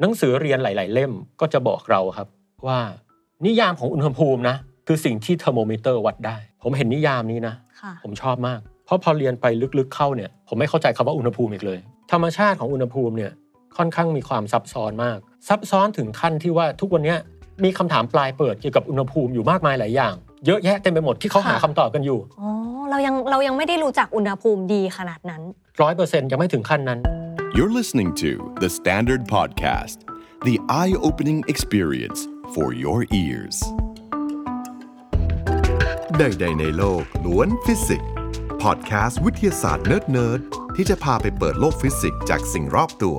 หนังสือเรียนหลาย ๆ เล่มก็จะบอกเราครับว่านิยามของอุณหภูมินะคือสิ่งที่เทอร์โมมิเตอร์วัดได้ ผมเห็นนิยามนี้นะค่ะผมชอบมาก เพราะพอเรียนไปลึกๆเข้าเนี่ย ผมไม่เข้าใจคำว่าอุณหภูมิอีกเลย ธรรมชาติของอุณหภูมิเนี่ยค่อนข้างมีความซับซ้อนมาก ซับซ้อนถึงขั้นที่ว่าทุกวันเนี้ยมีคำถามปลายเปิดเกี่ยวกับอุณหภูมิอยู่มากมายหลายอย่าง เยอะแยะเต็มไปหมดที่เขาหาค่ะคำตอบกันอยู่อ๋อเรายังเรายังไม่ได้รู้จักอุณหภูมิดีขนาดนั้นร้อยเปอร์เซ็นต์ยังไม่ถึงขั้นนั้น You're listening to The Standard Podcast, the eye opening experience for your ears. ใดๆในโลกล้วนฟิสิกส์พอดแคสต์วิทยาศาสตร์เนิร์ดๆ ที่จะพาไปเปิดโลกฟิสิกส์จากสิ่งรอบตัว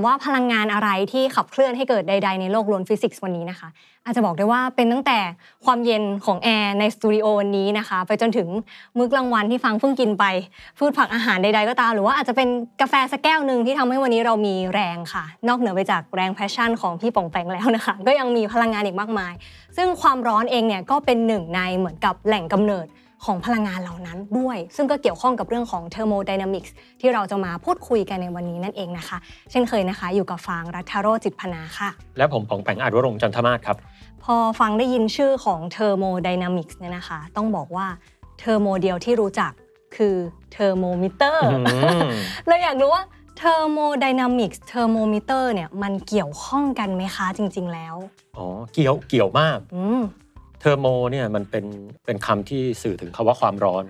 ถามว่าพลังงานอะไรที่ขับเคลื่อนให้เกิดใด ๆ ในโลกล้วนฟิสิกส์วันนี้นะคะ อาจจะบอกได้ว่าเป็นตั้งแต่ความเย็นของแอร์ในสตูดิโอวันนี้นะคะ ไปจนถึงมื้อกลางวันที่ฟางเพิ่งกินไปพืชผักอาหารใด ๆ ก็ตามหรือว่าอาจจะเป็นกาแฟสักแก้วหนึ่งที่ทำให้วันนี้เรามีแรงค่ะ นอกเหนือไปจากแรง passion ของพี่ป๋องแป๋งแล้วนะคะ ก็ยังมีพลังงานอีกมากมาย ซึ่งความร้อนเองเนี่ยก็เป็นหนึ่งในเหมือนกับแหล่งกำเนิด ของพลังงานเหล่านั้นด้วย ซึ่งก็เกี่ยวข้องกับเรื่องของ thermodynamics ที่เราจะมาพูดคุยกันในวันนี้นั่นเองนะคะ เช่นเคยนะคะ อยู่กับฟางรัฐโรจน์จิตรพนาค่ะ และผมป๋องแป๋งอาจวรงค์จันทมาศครับ พอฟางได้ยินชื่อของ thermodynamics เนี่ยนะคะ ต้องบอกว่า thermo เดียวที่รู้จักคือเทอร์โมมิเตอร์อืมเลยอยากรู้ว่า thermodynamics thermometer เนี่ยมันเกี่ยวข้องกันไหมคะจริง ๆ แล้ว อ๋อ เกี่ยวเกี่ยวมากอืม thermo เนี่ยมันเป็นเป็นคำที่สื่อถึงคำว่าความร้อน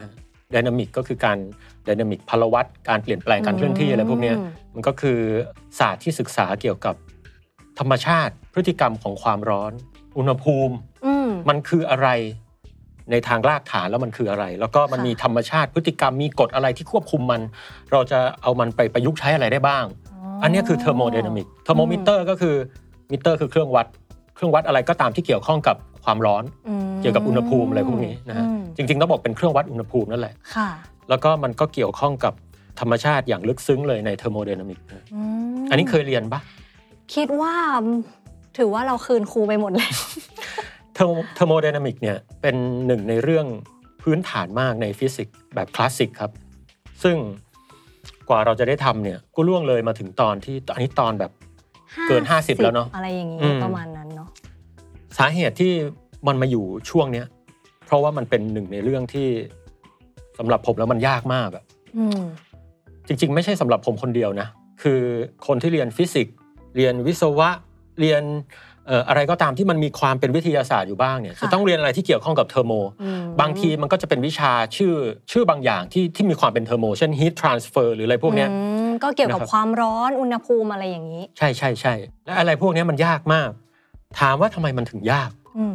dynamic ก็คือการ dynamic พลวัตการเปลี่ยนแปลงการเคลื่อนที่อะไรพวกเนี้ยอืมมันก็คือศาสตร์ที่ศึกษาเกี่ยวกับธรรมชาติพฤติกรรมของความร้อน อุณหภูมิอืมมันคืออะไรในทางรากฐานแล้วมันคืออะไร แล้วก็มันค่ะมีธรรมชาติพฤติกรรมมีกฎอะไรที่ควบคุมมัน เราจะเอามันไปประยุกต์ใช้อะไรได้บ้าง อันเนี้ยคือ thermodynamics เทอร์โมมิเตอร์ก็คือมิเตอร์คือเครื่องวัด เครื่องวัดอะไรก็ตามที่เกี่ยวข้องกับ ความร้อนอืมเกี่ยวกับอุณหภูมิอะไรพวกนี้นะฮะอืมจริง ๆ ต้องบอกเป็นเครื่องวัดอุณหภูมินั่นแหละค่ะแล้วก็มันก็เกี่ยวข้องกับธรรมชาติอย่างลึกซึ้งเลยใน thermodynamics นะมอันนี้เคยเรียนปะคิดว่าถือว่าเราคืนครูไปหมดแล้ว thermodynamics เนี่ยเป็นหนึ่งในเรื่องพื้นฐานมากในฟิสิกส์แบบคลาสสิกครับ ซึ่งกว่าเราจะได้ทำเนี่ยก็ล่วงเลยมาถึงตอนที่อันนี้ตอนแบบเกิน 50 แล้วเนอะอะไรอย่างนี้อืมประมาณนั้นเนาะ สาเหตุที่มันมาอยู่ช่วงเนี้ยเพราะว่ามันเป็นหนึ่งในเรื่องที่สำหรับผมแล้วมันยากมากอะอืมจริง ๆ ไม่ใช่สำหรับผมคนเดียวนะคือคนที่เรียนฟิสิกส์เรียนวิศวะเรียนเอ่ออะไรก็ตามที่มันมีความเป็นวิทยาศาสตร์อยู่บ้างเนี่ยค่ะจะต้องเรียนอะไรที่เกี่ยวข้องกับ thermo อืมบางทีมันก็จะเป็นวิชาชื่อชื่อบางอย่างที่ที่มีความเป็น thermo เช่น heat transfer หรืออะไรพวกเนี้ยอืมก็เกี่ยวกับนะครับความร้อนอุณหภูมิอะไรอย่างนี้ ใช่ใช่ใช่และอะไรพวกเนี้ยมันยากมาก ถามว่าทำไมมันถึงยากอืม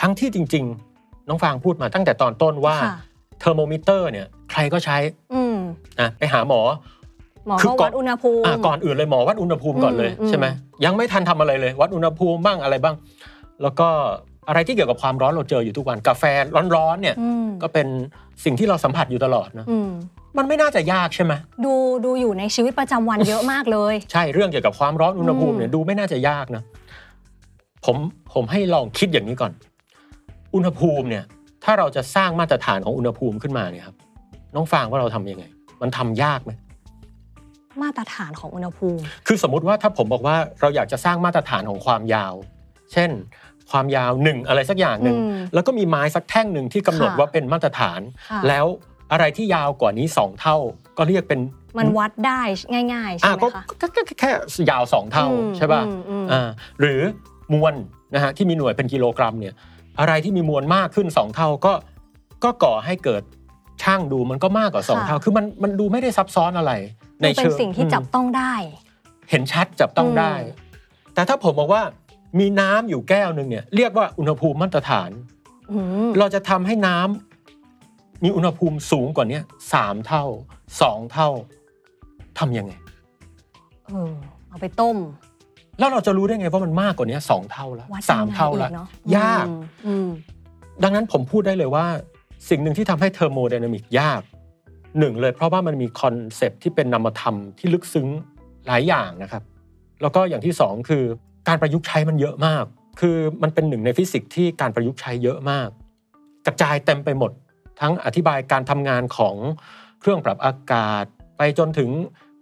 ทั้งที่จริง ๆ น้องฟางพูดมาตั้งแต่ตอนต้นว่าค่ะเทอร์โมมิเตอร์เนี่ยใครก็ใช้อืมนะไปหาหมอหมอคือก็ก่วัอนดอุณหภูมิอะก่อนอื่นเลยหมอวัดอุณหภูมิก่อนเลยอืมใช่ไหมยังไม่ทันทำอะไรเลย วัดอุณหภูมิบ้างอะไรบ้าง แล้วก็อะไรที่เกี่ยวกับความร้อนเราเจออยู่ทุกวันกาแฟร้อนๆเนี่ยอืมก็เป็นสิ่งที่เราสัมผัสอยู่ตลอดนะอืมมันไม่น่าจะยากใช่ไหมดูดูอยู่ในชีวิตประจำวันเยอะมากเลย ใช่เรื่องเกี่ยวกับความร้อนอุณหภูมิเนี่ยอืมดูไม่น่าจะยากนะ ผมผมให้ลองคิดอย่างนี้ก่อน อุณหภูมิเนี่ยถ้าเราจะสร้างมาตรฐานของอุณหภูมิขึ้นมาเนี่ยครับน้องฟางว่าเราทำยังไง มันทำยากไหมมาตรฐานของอุณหภูมิ คือสมมุติว่าถ้าผมบอกว่าเราอยากจะสร้างมาตรฐานของความยาว เช่น ความยาวหนึ่งอะไรสักอย่างหนึ่งอืมแล้วก็มีไม้สักแท่งหนึ่งที่กำหนดค่ะว่าเป็นมาตรฐานค่ะแล้วอะไรที่ยาวกว่านี้สองเท่า ก็เรียกเป็นมันวัดได้ง่ายๆใช่อะไหมก็คะก็ก็ก็แค่ยาวสองเท่าอืมใช่ป่ะอืมอืมอ่าหรือ มวลนะฮะที่มีหน่วยเป็นกิโลกรัมเนี่ยอะไรที่มีมวลมากขึ้นสองเท่าก็ก็ก่อให้เกิดช่างดูมันก็มากกว่าสองเท่า คือมันมันดูไม่ได้ซับซ้อนอะไร ในดูเป็นเชิงสิ่งที่จับอืมต้องได้ เห็นชัดจับต้องได้อืมแต่ถ้าผมบอกว่ามีน้ำอยู่แก้วหนึ่งเนี่ยเรียกว่าอุณหภูมิมาตรฐานอืมเราจะทำให้น้ำมีอุณหภูมิสูงกว่านี้สามเท่าสองเท่าทำยังไง เออเอาไปต้ม แล้วเราจะรู้ได้ไงว่ามันมากกว่านี้สองเท่าแล้ววัดสามเท่าแล้วยังไงอีกเนาะยากอืมอืมดังนั้นผมพูดได้เลยว่า สิ่งหนึ่งที่ทำให้เทอร์โมไดนามิกยากหนึ่งเลยเพราะว่ามันมี concept ที่เป็นนามธรรมที่ลึกซึ้งหลายอย่างนะครับ แล้วก็อย่างที่สองคือการประยุกต์ใช้มันเยอะมาก คือมันเป็นหนึ่งในฟิสิกส์ที่การประยุกต์ใช้เยอะมาก กระจายเต็มไปหมด ทั้งอธิบายการทำงานของเครื่องปรับอากาศ ไปจนถึง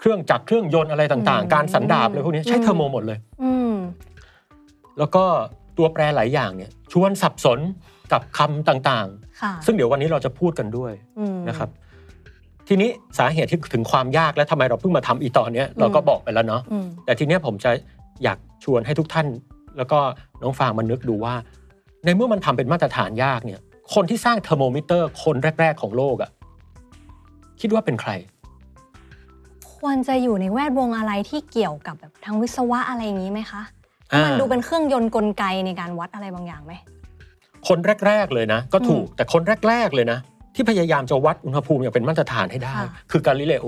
เครื่องจักรเครื่องยนต์อะไรต่างอืมๆการสันดาปอะไรพวกนี้ใช้อืม thermo หมดเลยอืมแล้วก็ตัวแปรหลายอย่างเนี่ยชวนสับสนกับคำต่างค่ะๆซึ่งเดี๋ยววันนี้เราจะพูดกันด้วยอืมนะครับ ทีนี้สาเหตุที่ถึงความยากและทำไมเราเพิ่งมาทำอีตอนเนี้ยเราก็บอกไปแล้วเนาะอืมแต่ทีเนี้ยผมจะอยากชวนให้ทุกท่าน แล้วก็น้องฟางมานึกดูว่า ในเมื่อมันทำเป็นมาตรฐานยากเนี่ย คนที่สร้างเทอร์โมมิเตอร์คนแรก ๆ ของโลกอะคิดว่าเป็นใคร ควรจะอยู่ในแวดวงอะไรที่เกี่ยวกับแบบทางวิศวะอะไรอย่างนี้ไหมคะอ่ามัมันดูเป็นเครื่องยนต์กลไกในการวัดอะไรบางอย่างไหมคนแรก ๆเลยนะ ก็ถูกอืมแต่คนแรก ๆเลยนะ ที่พยายามจะวัดอุณหภูมิอย่างเป็นมาตรฐานให้ได้ค่ะคือกาลิเลโอ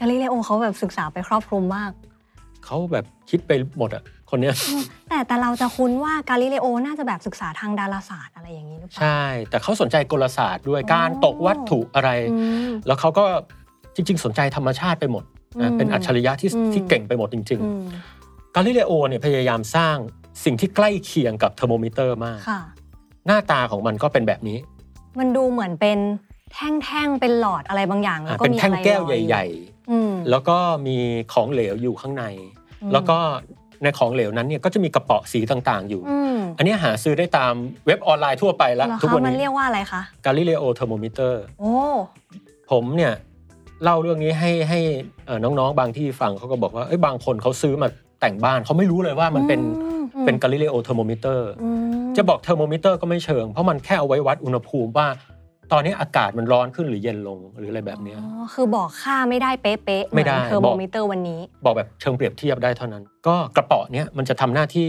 กาลิเลโอเขาแบบศึกษาไปครอบคลุมมาก เขาแบบคิดไปหมดอะคนเนี้ยแต่แต่เราจะคุ้นว่ากาลิเลโอน่าจะแบบศึกษาทางดาราศาสตร์อะไรอย่างนี้หรือเปล่าใช่ แต่เขาสนใจกลศาสตร์ด้วยอ๋อการตกวัตถุอะไรอืมแล้วเขาก็ จริง ๆ สนใจธรรมชาติไปหมดนะอืมเป็นอัจฉริยะที่อืมที่เก่งไปหมดจริงอืมๆกาลิเลโอเนี่ยพยายามสร้างสิ่งที่ใกล้เคียงกับเทอร์โมมิเตอร์มากค่ะหน้าตาของมันก็เป็นแบบนี้ มันดูเหมือนเป็นแท่งๆ เป็นหลอดอะไรบางอย่างแล้วอะก็เป็นมีแท่งอะไรแก้วลอยอยู่ใหญ่อืมๆแล้วก็มีของเหลวอยู่ข้างในอืมแล้วก็ในของเหลวนั้นเนี่ยก็จะมีกระเป๋อสีต่างๆอยู่อืมอันนี้หาซื้อได้ตามเว็บออนไลน์ทั่วไปแล้วเหรอทุกคะวันมันเรีนี้ยกว่าอะไรคะกาลิเลโอเทอร์โมมิเตอร์โอ้ผมเนี่ย เล่าเรื่องนี้ให้ให้เอ่อน้องๆ บางที่ฟังเขาก็บอกว่าเอ้ยบางคนเขาซื้อมาแต่งบ้านเขาไม่รู้เลยว่ามันเป็นอืมเป็น Galileo thermometer อืมจะบอกเทอร์โมมิเตอร์ก็ไม่เชิง เพราะมันแค่เอาไว้วัดอุณหภูมิว่า ตอนนี้อากาศมันร้อนขึ้นหรือเย็นลงหรืออะไรแบบเนี้ยอ๋อคือบอกค่าไม่ได้เป๊ะๆเหไม่มือนได้เทอร์โมบอกมิเตอร์วันนี้ บอกแบบเชิงเปรียบเทียบได้เท่านั้น ก็กระเปาะเนี้ยมันจะทำหน้าที่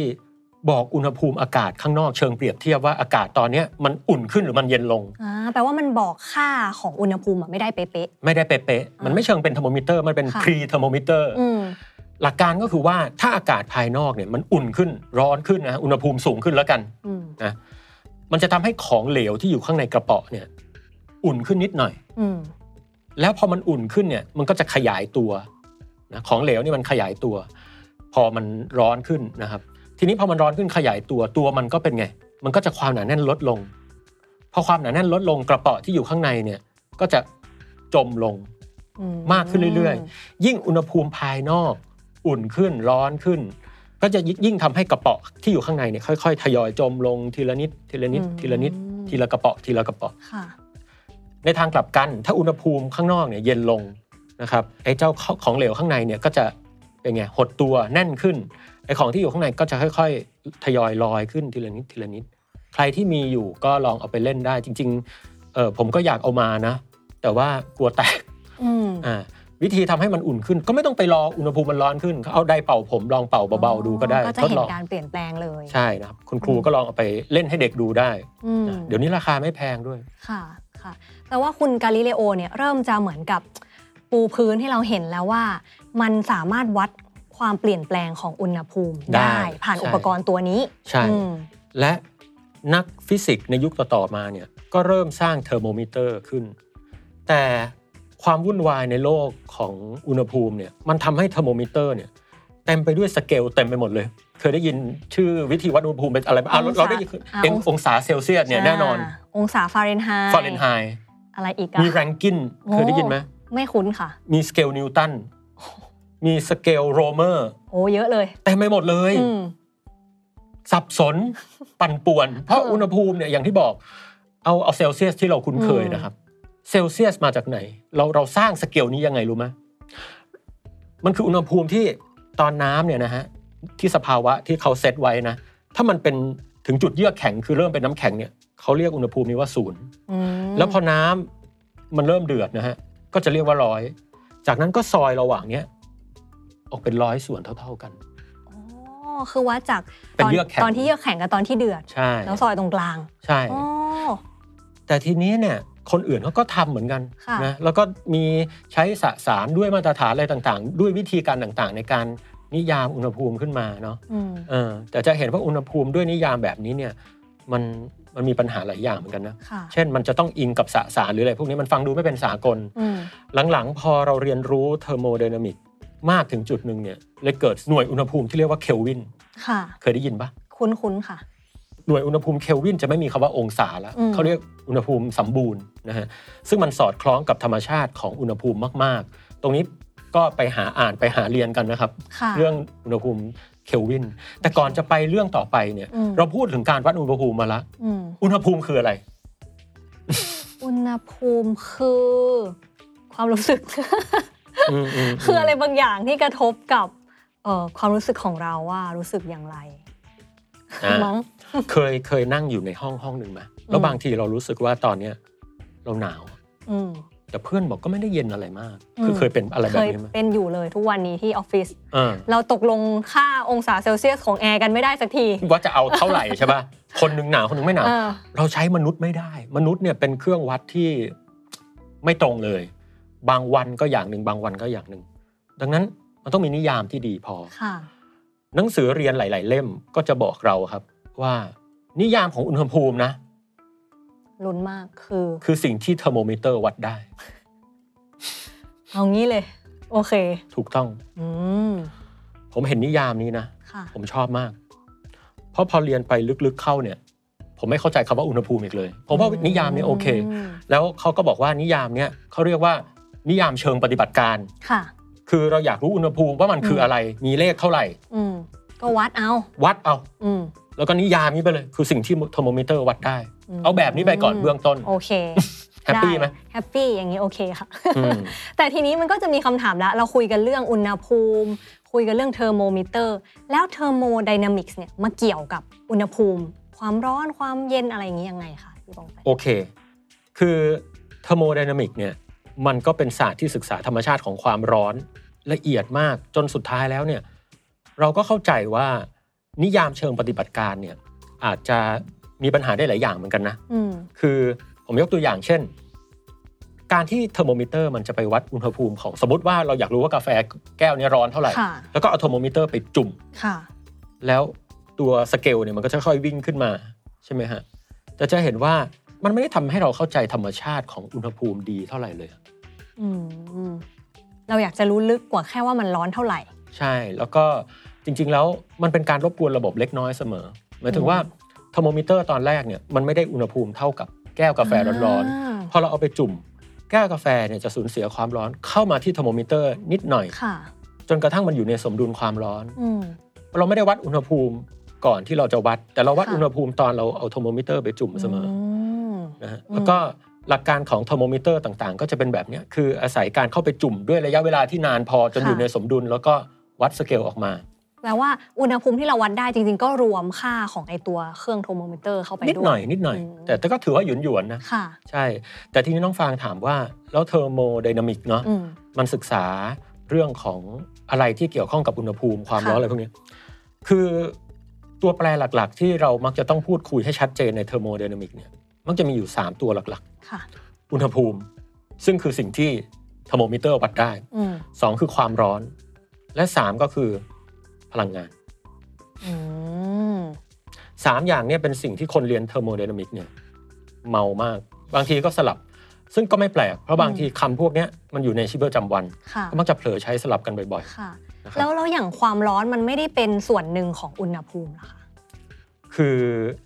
บอกอุณหภูมิอากาศข้างนอกเชิงเปรียบเทียบว่าอากาศตอนเนี้ยมันอุ่นขึ้นหรือมันเย็นลงอ่าแปลว่ามันบอกค่าของอุณหภูมิอะไม่ได้เป๊ะไม่ได้เป๊ะๆมันไม่เชิงเป็นเทอร์โมมิเตอร์มันเป็นค่ะ pre-thermometer ๆอืมหลักการก็คือว่าถ้าอากาศภายนอกเนี่ยมันอุ่นขึ้นร้อนขึ้นนะอุณหภูมิสูงขึ้นแล้วกันอืมนะมันจะทำให้ของเหลวที่อยู่ข้างในกระเปาะเนี่ยอุ่นขึ้นนิดหน่อยอืมแล้วพอมันอุ่นขึ้นเนี่ยมันก็จะขยายตัวนะของเหลวนี่มันขยายตัว พอมันร้อนขึ้นนะครับ ทีนี้พอมันร้อนขึ้นขยายตัวตัวมันก็เป็นไง มันก็จะความหนาแน่นลดลง พอความหนาแน่นลดลงกระเป๋อที่อยู่ข้างในเนี่ยก็จะจมลงอืมากขึ้นเรื่อยยิ่งอุณหภูมิภายนอก อุ่นขึ้นร้อนขึ้น ก็จะยิ่งทำให้กระเป๋อที่อยู่ข้างในเนี่ยค่อยๆ ทยอยจมลงทีละนิดทีละนิดทีละนิดทีละกระเป๋อทีละกระเป๋อค่ะในทางกลับกันถ้าอุณหภูมิข้างนอกเนี่ยเย็นลงนะครับไอ้เจ้าของเหลวข้างในเนี่ยก็จะเป็นไงหดตัวแน่นขึ้น ไอ้ของที่อยู่ข้างในก็จะค่อย ๆ ทยอยลอยขึ้นทีละนิดทีละนิด ใครที่มีอยู่ก็ลองเอาไปเล่นได้จริงๆเออผมก็อยากเอามานะ แต่ว่ากลัวแตกอืมอ่าวิธีทำให้มันอุ่นขึ้น ก็ไม่ต้องไปรออุณหภูมิมันร้อนขึ้นเขาเอาไดร์เป่าผมลองเป่าเบาๆดูก็ได้ก็จะทดเห็นลองการเปลี่ยนแปลงเลยใช่นะครับคุณครูก็ลองเอาไปเล่นให้เด็กดูได้อืมนะเดี๋ยวนี้ราคาไม่แพงด้วยค่ะค่ะแต่ว่าคุณกาลิเลโอเนี่ยเริ่มจะเหมือนกับปูพื้นให้เราเห็นแล้วว่า มันสามารถวัด ความเปลี่ยนแปลงของอุณหภูมิได้ได้ผ่านใช่อุปกรณ์ตัวนี้ ใช่อืมและนักฟิสิกส์ในยุคต่อๆมาเนี่ยก็เริ่มสร้างเทอร์โมมิเตอร์ขึ้น แต่ความวุ่นวายในโลกของอุณหภูมิเนี่ยมันทำให้เทอร์โมมิเตอร์เนี่ยเต็มไปด้วยสเกลเต็มไปหมดเลย เคยได้ยินชื่อวิธีวัดอุณหภูมิเป็นอะไรบ้างอะเราองศาเราได้ยินอ่าเป็นองศาองศาเซลเซียสเนี่ยแน่นอนาองศาฟาเรนไฮต์ฟาเรนไฮต์อะไรอีกอะมีแรงกินเคยได้ยินไหมไม่คุ้นค่ะ มีสเกลนิวตัน มีสเกลโรเมอร์โอ้เยอะเลยเต็มไปหมดเลยอืมสับสนปั่นป่วน เพราะเอออุอุณหภูมิเนี่ยอย่างที่บอก เอาเอาเซลเซียสที่เราคุ้นเคยอืมนะครับ เซลเซียสมาจากไหน เราเราสร้างสเกลนี้ยังไงรู้ไหมมันคืออุณหภูมิที่ตอนน้ำเนี่ยนะฮะที่สภาวะที่เขาเซตไว้นะ ถ้ามันเป็นถึงจุดเยือกแข็งคือเริ่มเป็นน้ำแข็งเนี่ยเขาเรียกอุณหภูมินี้ว่าศูนย์อืมแล้วพอน้ำมันเริ่มเดือดนะฮะก็จะเรียกว่าร้อย จากนั้นก็ซอยระหว่างเนี้ย ออกเป็นร้อยส่วนเท่า ๆกันอ๋อคือวัดจากเป็นตอนเยือกแข็งตอนที่เยือกแข็งกับตอนที่เดือดใช่แล้วซอยตรงกลาง ใช่อ๋อแต่ทีนี้เนี่ยคนอื่นเขาก็ทำเหมือนกันค่ะนะแล้วก็มีใช้สสารด้วยมาตรฐานอะไรต่างๆ ด้วยวิธีการต่างๆ ในการนิยามอุณหภูมิขึ้นมาเนาะอืมเออแต่จะเห็นว่าอุณหภูมิด้วยนิยามแบบนี้เนี่ยมันมันมีปัญหาหลายอย่างเหมือนกันนะค่ะเช่นมันจะต้องอิงกับสสารหรืออะไรพวกนี้มันฟังดูไม่เป็นสากลอืมหลังๆ พอเราเรียนรู้เทอร์โมไดนามิก มากถึงจุดหนึ่งเนี่ยเลยเกิดหน่วยอุณหภูมิที่เรียกว่าเคลวินค่ะ เคยได้ยินปะคุ้นๆค่ะ หน่วยอุณหภูมิเคลวินจะไม่มีคำว่าองศาแล้วอืมเขาเรียกอุณหภูมิสมบูรณ์นะฮะซึ่งมันสอดคล้องกับธรรมชาติของอุณหภูมิมาก ๆ ตรงนี้ก็ไปหาอ่านไปหาเรียนกันนะครับค่ะเรื่องอุณหภูมิเคลวิน แต่ก่อนจะไปเรื่องต่อไปเนี่ยอืมเราพูดถึงการวัดอุณหภูมิมาละอืมอุณหภูมิคืออะไร อุณหภูมิคือ ความรู้สึกอืมอืม คืออะไรบางอย่างที่กระทบกับเอ่อความรู้สึกของเราว่ารู้สึกอย่างไรอะมั้งเคยเคยนั่งอยู่ในห้องห้องหนึ่งไหมแล้วอืมบางทีเรารู้สึกว่าตอนเนี้ยเราหนาวอืมแต่เพื่อนบอกก็ไม่ได้เย็นอะไรมาก คือมเคยเป็นอะไรแบเคบยนี้ไหมเป็นอยู่เลยทุกวันนี้ที่ออฟฟิศอ่าเราตกลงค่าองศาเซลเซียสของแอร์กันไม่ได้สักที ว่าจะเอาเท่าไหร่ใช่ป่ะคนหนึ่งหนาวคนหนึ่งไม่หนาวเออเราใช้มนุษย์ไม่ได้ มนุษย์เนี่ยเป็นเครื่องวัดที่ไม่ตรงเลย บางวันก็อย่างหนึ่งบางวันก็อย่างหนึ่ง ดังนั้นมันต้องมีนิยามที่ดีพอค่ะหนังสือเรียนหลาย ๆ เล่มก็จะบอกเราครับ ว่านิยามของอุณหภูมินะลุ้นมากคือ คือสิ่งที่เทอร์โมมิเตอร์วัดได้ เอางี้เลย โอเค ถูกต้องอืมผมเห็นนิยามนี้นะค่ะผมชอบมาก เพราะพอเรียนไปลึกๆเข้าเนี่ย ผมไม่เข้าใจคำว่าอุณหภูมิอีกเลย ผมว่านิยามเนี้โอเคมแล้วเขาก็บอกว่านิยามเนี้ยเขาเรียกว่า นิยามเชิงปฏิบัติการ ค่ะ คือเราอยากรู้อุณหภูมิว่ามันคืออะไร มีเลขเท่าไหร่ อืมก็วัดเอา วัดเอา อืมแล้วก็นิยามนี้ไปเลย คือสิ่งที่เทอร์โมมิเตอร์วัดได้อืมเอาแบบนี้ไปก่อนเบื้องต้น โอเค happy ไหม happy อย่างนี้โอเคค่ะอืมแต่ทีนี้มันก็จะมีคำถามแล้วเราคุยกันเรื่องอุณหภูมิ คุยกันเรื่องเทอร์โมมิเตอร์ แล้วเทอร์โมไดนามิกส์เนี่ยมาเกี่ยวกับอุณหภูมิ ความร้อนความเย็นอะไรอย่างนี้ยังไงคะพี่ป๋องไปโอเค คือเทอร์โมไดนามิกเนี่ย มันก็เป็นศาสตร์ที่ศึกษาธรรมชาติของความร้อนละเอียดมากจนสุดท้ายแล้วเนี่ยเราก็เข้าใจว่านิยามเชิงปฏิบัติการเนี่ยอาจจะมีปัญหาได้หลายอย่างเหมือนกันนะอืมคือผมยกตัวอย่างเช่น การที่เทอร์โมมิเตอร์มันจะไปวัดอุณหภูมิของสมมติว่าเราอยากรู้ว่ากาแฟแก้วเนี้ร้อนเท่าไหร่ค่ะแล้วก็เอาเทอร์โมมิเตอร์ไปจุ่มค่ะแล้วตัวสเกลเนี่ยมันก็จะค่อยๆวิ่งขึ้นมาใช่ไหมฮะแต่จะเห็นว่า มันไม่ได้ทำให้เราเข้าใจธรรมชาติของอุณหภูมิดีเท่าไหร่เลยอะอืมอืมเราอยากจะรู้ลึกกว่าแค่ว่ามันร้อนเท่าไหร่ ใช่แล้วก็จริง ๆ แล้วมันเป็นการรบกวนระบบเล็กน้อยเสมอหมายถึงว่าเทอร์โมมิเตอร์ตอนแรกเนี่ยมันไม่ได้อุณหภูมิเท่ากับแก้วกาแฟร้อนอ่าๆพอเราเอาไปจุ่ม แก้วกาแฟเนี่ยจะสูญเสียความร้อนเข้ามาที่เทอร์โมมิเตอร์นิดหน่อยค่ะจนกระทั่งมันอยู่ในสมดุลความร้อนอืมเราไม่ได้วัดอุณหภูมิก่อนที่เราจะวัด แต่เราวัดค่ะอุณหภูมิตอนเราเอาเทอร์โมมิเตอร์ไปจุ่มเสมออืม นะฮะอืมแล้วก็หลักการของเทอร์โมมิเตอร์ต่างๆ ก็จะเป็นแบบเนี้ยคืออาศัยการเข้าไปจุ่มด้วยระยะเวลาที่นานพอจนอยู่ในสมดุล แล้วก็วัดสเกลออกมาแปลว่าอุณหภูมิที่เราวัดได้จริง ๆ ก็รวมค่าของไอตัวเครื่องเทอร์โมมิเตอร์เข้าไปด้วย นิดหน่อยนิดหน่อยอืมแต่แต่ก็ถือว่าหยวนหยวนๆนะค่ะใช่ แต่ทีนี้น้องฟางถามว่า แล้วเทอร์โมไดนามิกเนาะอืมมันศึกษาเรื่องของอะไรที่เกี่ยวข้องกับอุณหภูมิความร้อนค่ะอะไรพวกเนี้ยคือตัวแปรหลักๆ ที่เรามักจะต้องพูดคุยให้ชัดเจนในเทอร์โมไดนามิกเนี่ย มักจะมีอยู่ 3 ตัวหลักค่ะ ๆ อุณหภูมิ ซึ่งคือสิ่งที่เทอร์โมมิเตอร์วัดได้ อืมสองคือความร้อน และสามก็คือพลังงาน อืมสามอย่างเนี่ยเป็นสิ่งที่คนเรียนเทอร์โมไดนามิกเนี่ยเมามาก บางทีก็สลับ ซึ่งก็ไม่แปลก เพราะบางทีคำพวกเนี้ยมันอยู่ในชีวิตประจำวันค่ะ ก็มักจะเผลอใช้สลับกันบ่อยค่ะ ๆนะครับแล้วแล้วอย่างความร้อนมันไม่ได้เป็นส่วนหนึ่งของอุณหภูมิเหรอคะ คือ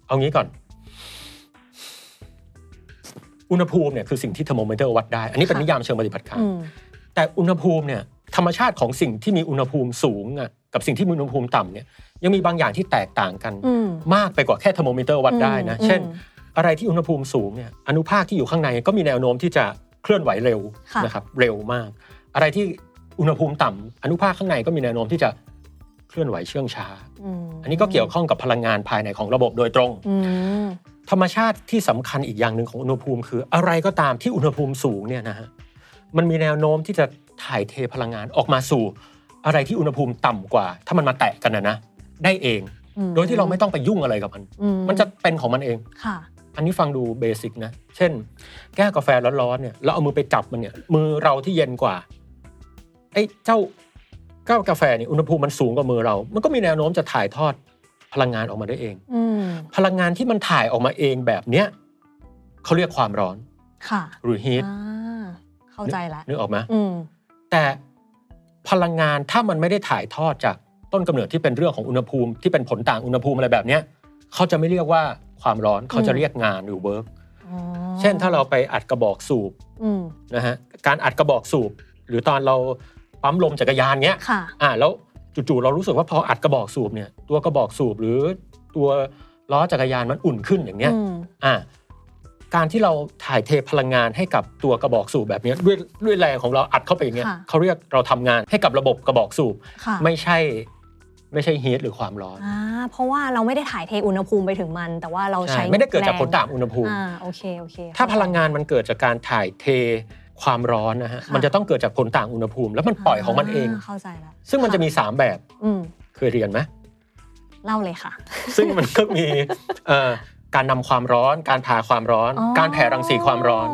เอางี้ก่อน อุณหภูมิเนี่ยคือสิ่งที่เทอร์โมมิเตอร์วัดได้ อันนี้เป็นค่ะนิยามเชิงปฏิบัติการอืมแต่อุณหภูมิเนี่ยธรรมชาติของสิ่งที่มีอุณหภูมิสูงอะกับสิ่งที่มีอุณหภูมิต่ำเนี่ยยังมีบางอย่างที่แตกต่างกันอืมมากไปกว่าแค่เทอร์โมมิเตอร์วัดได้นะอืมเช่นอืมอะไรที่อุณหภูมิสูงเนี่ยอนุภาคที่อยู่ข้างในก็มีแนวโน้มที่จะเคลื่อนไหวเร็วค่ะนะครับเร็วมาก อะไรที่อุณหภูมิต่ำอนุภาคข้างในก็มีแนวโน้มที่จะเคลื่อนไหวเชื่องช้ามอันนี้ก็เกี่ยวข้องกับพลังงานภายในของระบบโดยตรงอืม ธรรมชาติที่สำคัญอีกอย่างหนึ่งของอุณหภูมิ คืออะไรก็ตามที่อุณหภูมิสูงเนี่ยนะฮะมันมีแนวโน้มที่จะถ่ายเทพลังงานออกมาสู่ อะไรที่อุณหภูมิต่ำกว่า ถ้ามันมาแตะกันนะนะได้เองอืโดยที่เราไม่ต้องไปยุ่งอะไรกับมันอืมันจะเป็นของมันเองค่ะ อันนี้ฟังดูเบสิกนะเช่น แก้วกาแฟร้อนๆเนี่ยเราเอามือไปจับมันเนี่ย มือเราที่เย็นกว่าไอ้เจ้าแก้วกาแฟเนี่ยอุณหภูมิมันสูงกว่ามือเรา มันก็มีแนวโน้มจะถ่ายทอด พลังงานออกมาได้เองอืมพลังงานที่มันถ่ายออกมาเองแบบเนี้ยเขาเรียกความร้อนค่ะหรือ heat อ่าเข้าใจละนึกออกไหมอืมแต่พลังงานถ้ามันไม่ได้ถ่ายทอดจากต้นกำเนิดที่เป็นเรื่องของอุณหภูมิที่เป็นผลต่างอุณหภูมิอะไรแบบเนี้ยเขาจะไม่เรียกว่าความร้อนเขาจะเรียกงานหรือ work อ๋อเช่นถ้าเราไปอัดกระบอกสูบอืมนะฮะการอัดกระบอกสูบ หรือตอนเราปั๊มลมจักรยานเนี้ยค่ะอ่าแล้ว จู่ๆเรารู้สึกว่าพออัดกระบอกสูบเนี่ยตัวกระบอกสูบหรือตัวล้อจักรยานมันอุ่นขึ้นอย่างเนี้ยอืมอ่าการที่เราถ่ายเทพลังงานให้กับตัวกระบอกสูบแบบเนี้ยด้วยด้วยแรงของเราอัดเข้าไปอย่างเงี้ยค่ะเขาเรียกเราทำงานให้กับระบบกระบอกสูบค่ะไม่ใช่ไม่ใช่ฮีทหรือความร้อนอ่าเพราะว่าเราไม่ได้ถ่ายเทอุณหภูมิไปถึงมัน แต่ว่าเราใช้ใช่ไม่ได้เกิดจากผลแรงต่างอุณหภูมิอ่าโอเคโอเคถ้าพลังงานมันเกิดจากการถ่ายเท ความร้อนนะฮะค่ะมันจะต้องเกิดจากผลต่างอุณหภูมิ แล้วมันปล่อยของมันเองาเข้าใจแล้วซึ่งมันจะมี 3 แบบอืมเคยเรียนไหมเล่าเลยค่ะ ซึ่งมันก็มีเอ่อการนำความร้อน การพาความร้อนอ๋อการแผ่รังสีความร้อน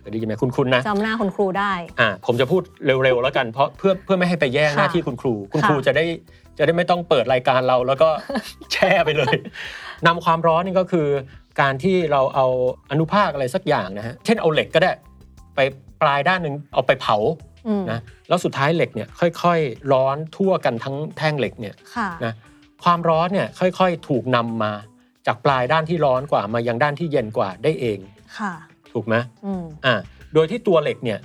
เคยได้ยินไหมคุณคุณนะจำหน้าคุณครูได้อ่าผมจะพูดเร็วๆแล้วกันเพราะเพื่อเพื่อไม่ให้ไปแย่งค่ะหน้าที่คุณครู คุณค่ะครูจะได้จะได้ไม่ต้องเปิดรายการเราแล้วก็แช่ไปเลยนำความร้อนนี่ก็คือ การที่เราเอาอนุภาคอะไรสักอย่างนะฮะเช่นเอาเหล็กก็ได้ ไป ปลายด้านหนึ่งเอาไปเผาอืมนะแล้วสุดท้ายเหล็กเนี่ยค่อยๆ ร้อนทั่วกันทั้งแท่งเหล็กเนี่ยค่ะนะความร้อนเนี่ยค่อยๆ ถูกนำมาจากปลายด้านที่ร้อนกว่ามายังด้านที่เย็นกว่าได้เองค่ะ ถูกไหมอืมอ่าโดยที่ตัวเหล็กเนี่ย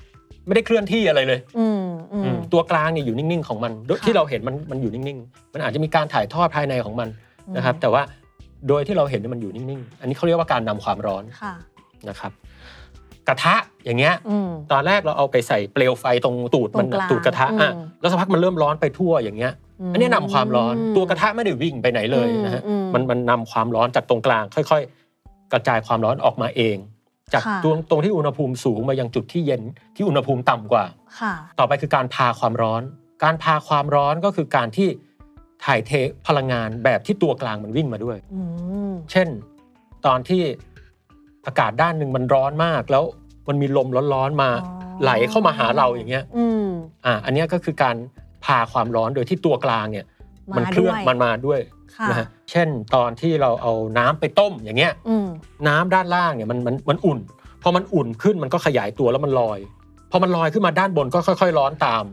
ไม่ได้เคลื่อนที่อะไรเลยอืมอือืมมตัวกลางเนี่ยอยู่นิ่งๆของมันโดยค่ะที่เราเห็นมันมันอยู่นิ่งๆ มันอาจจะมีการถ่ายทอดภายในของมันนะครับอืมแต่ว่าโดยที่เราเห็นเนี่ยมันอยู่นิ่งๆ อันนี้เขาเรียกว่าการนำความร้อนค่ะนะครับ กระทะ อย่างเงี้ยอืมตอนแรกเราเอาไปใส่เปลวไฟตรงตูดมันตรงกลางตูดกระทะอะอืมแล้วสักพักมันเริ่มร้อนไปทั่วอย่างเงี้ยอันนี้นำความร้อนอืมตัวกระทะไม่ได้วิ่งไปไหนเลยนะฮะอืมอืมมันมันนำความร้อนจากตรงกลาง ค่อย ๆ กระจายความร้อนออกมาเอง จากค่ะตรงตรงที่อุณหภูมิสูงมายังจุดที่เย็นที่อุณหภูมิต่ำกว่าค่ะต่อไปคือการพาความร้อน การพาความร้อนก็คือการที่ถ่ายเทพลังงานแบบที่ตัวกลางมันวิ่งมาด้วยอืมเช่น ตอนที่อากาศด้านหนึ่งมันร้อนมากแล้ว มันมีลมร้อนๆมาอ๋อไหลเข้ามาหาเราอย่างเงี้ยอืมอ่า อันเนี้ยก็คือการพาความร้อนโดยที่ตัวกลางเนี่ยมามันเคลื่อนด้วยมันมาด้วยค่ะนะฮะเช่นตอนที่เราเอาน้ำไปต้มอย่างเงี้ยอืมน้ำด้านล่างเนี่ยมันมันมันอุ่นพอมันอุ่นขึ้นมันก็ขยายตัวแล้วมันลอยพอมันลอยขึ้นมาด้านบนก็ค่อย ๆ ร้อนตาม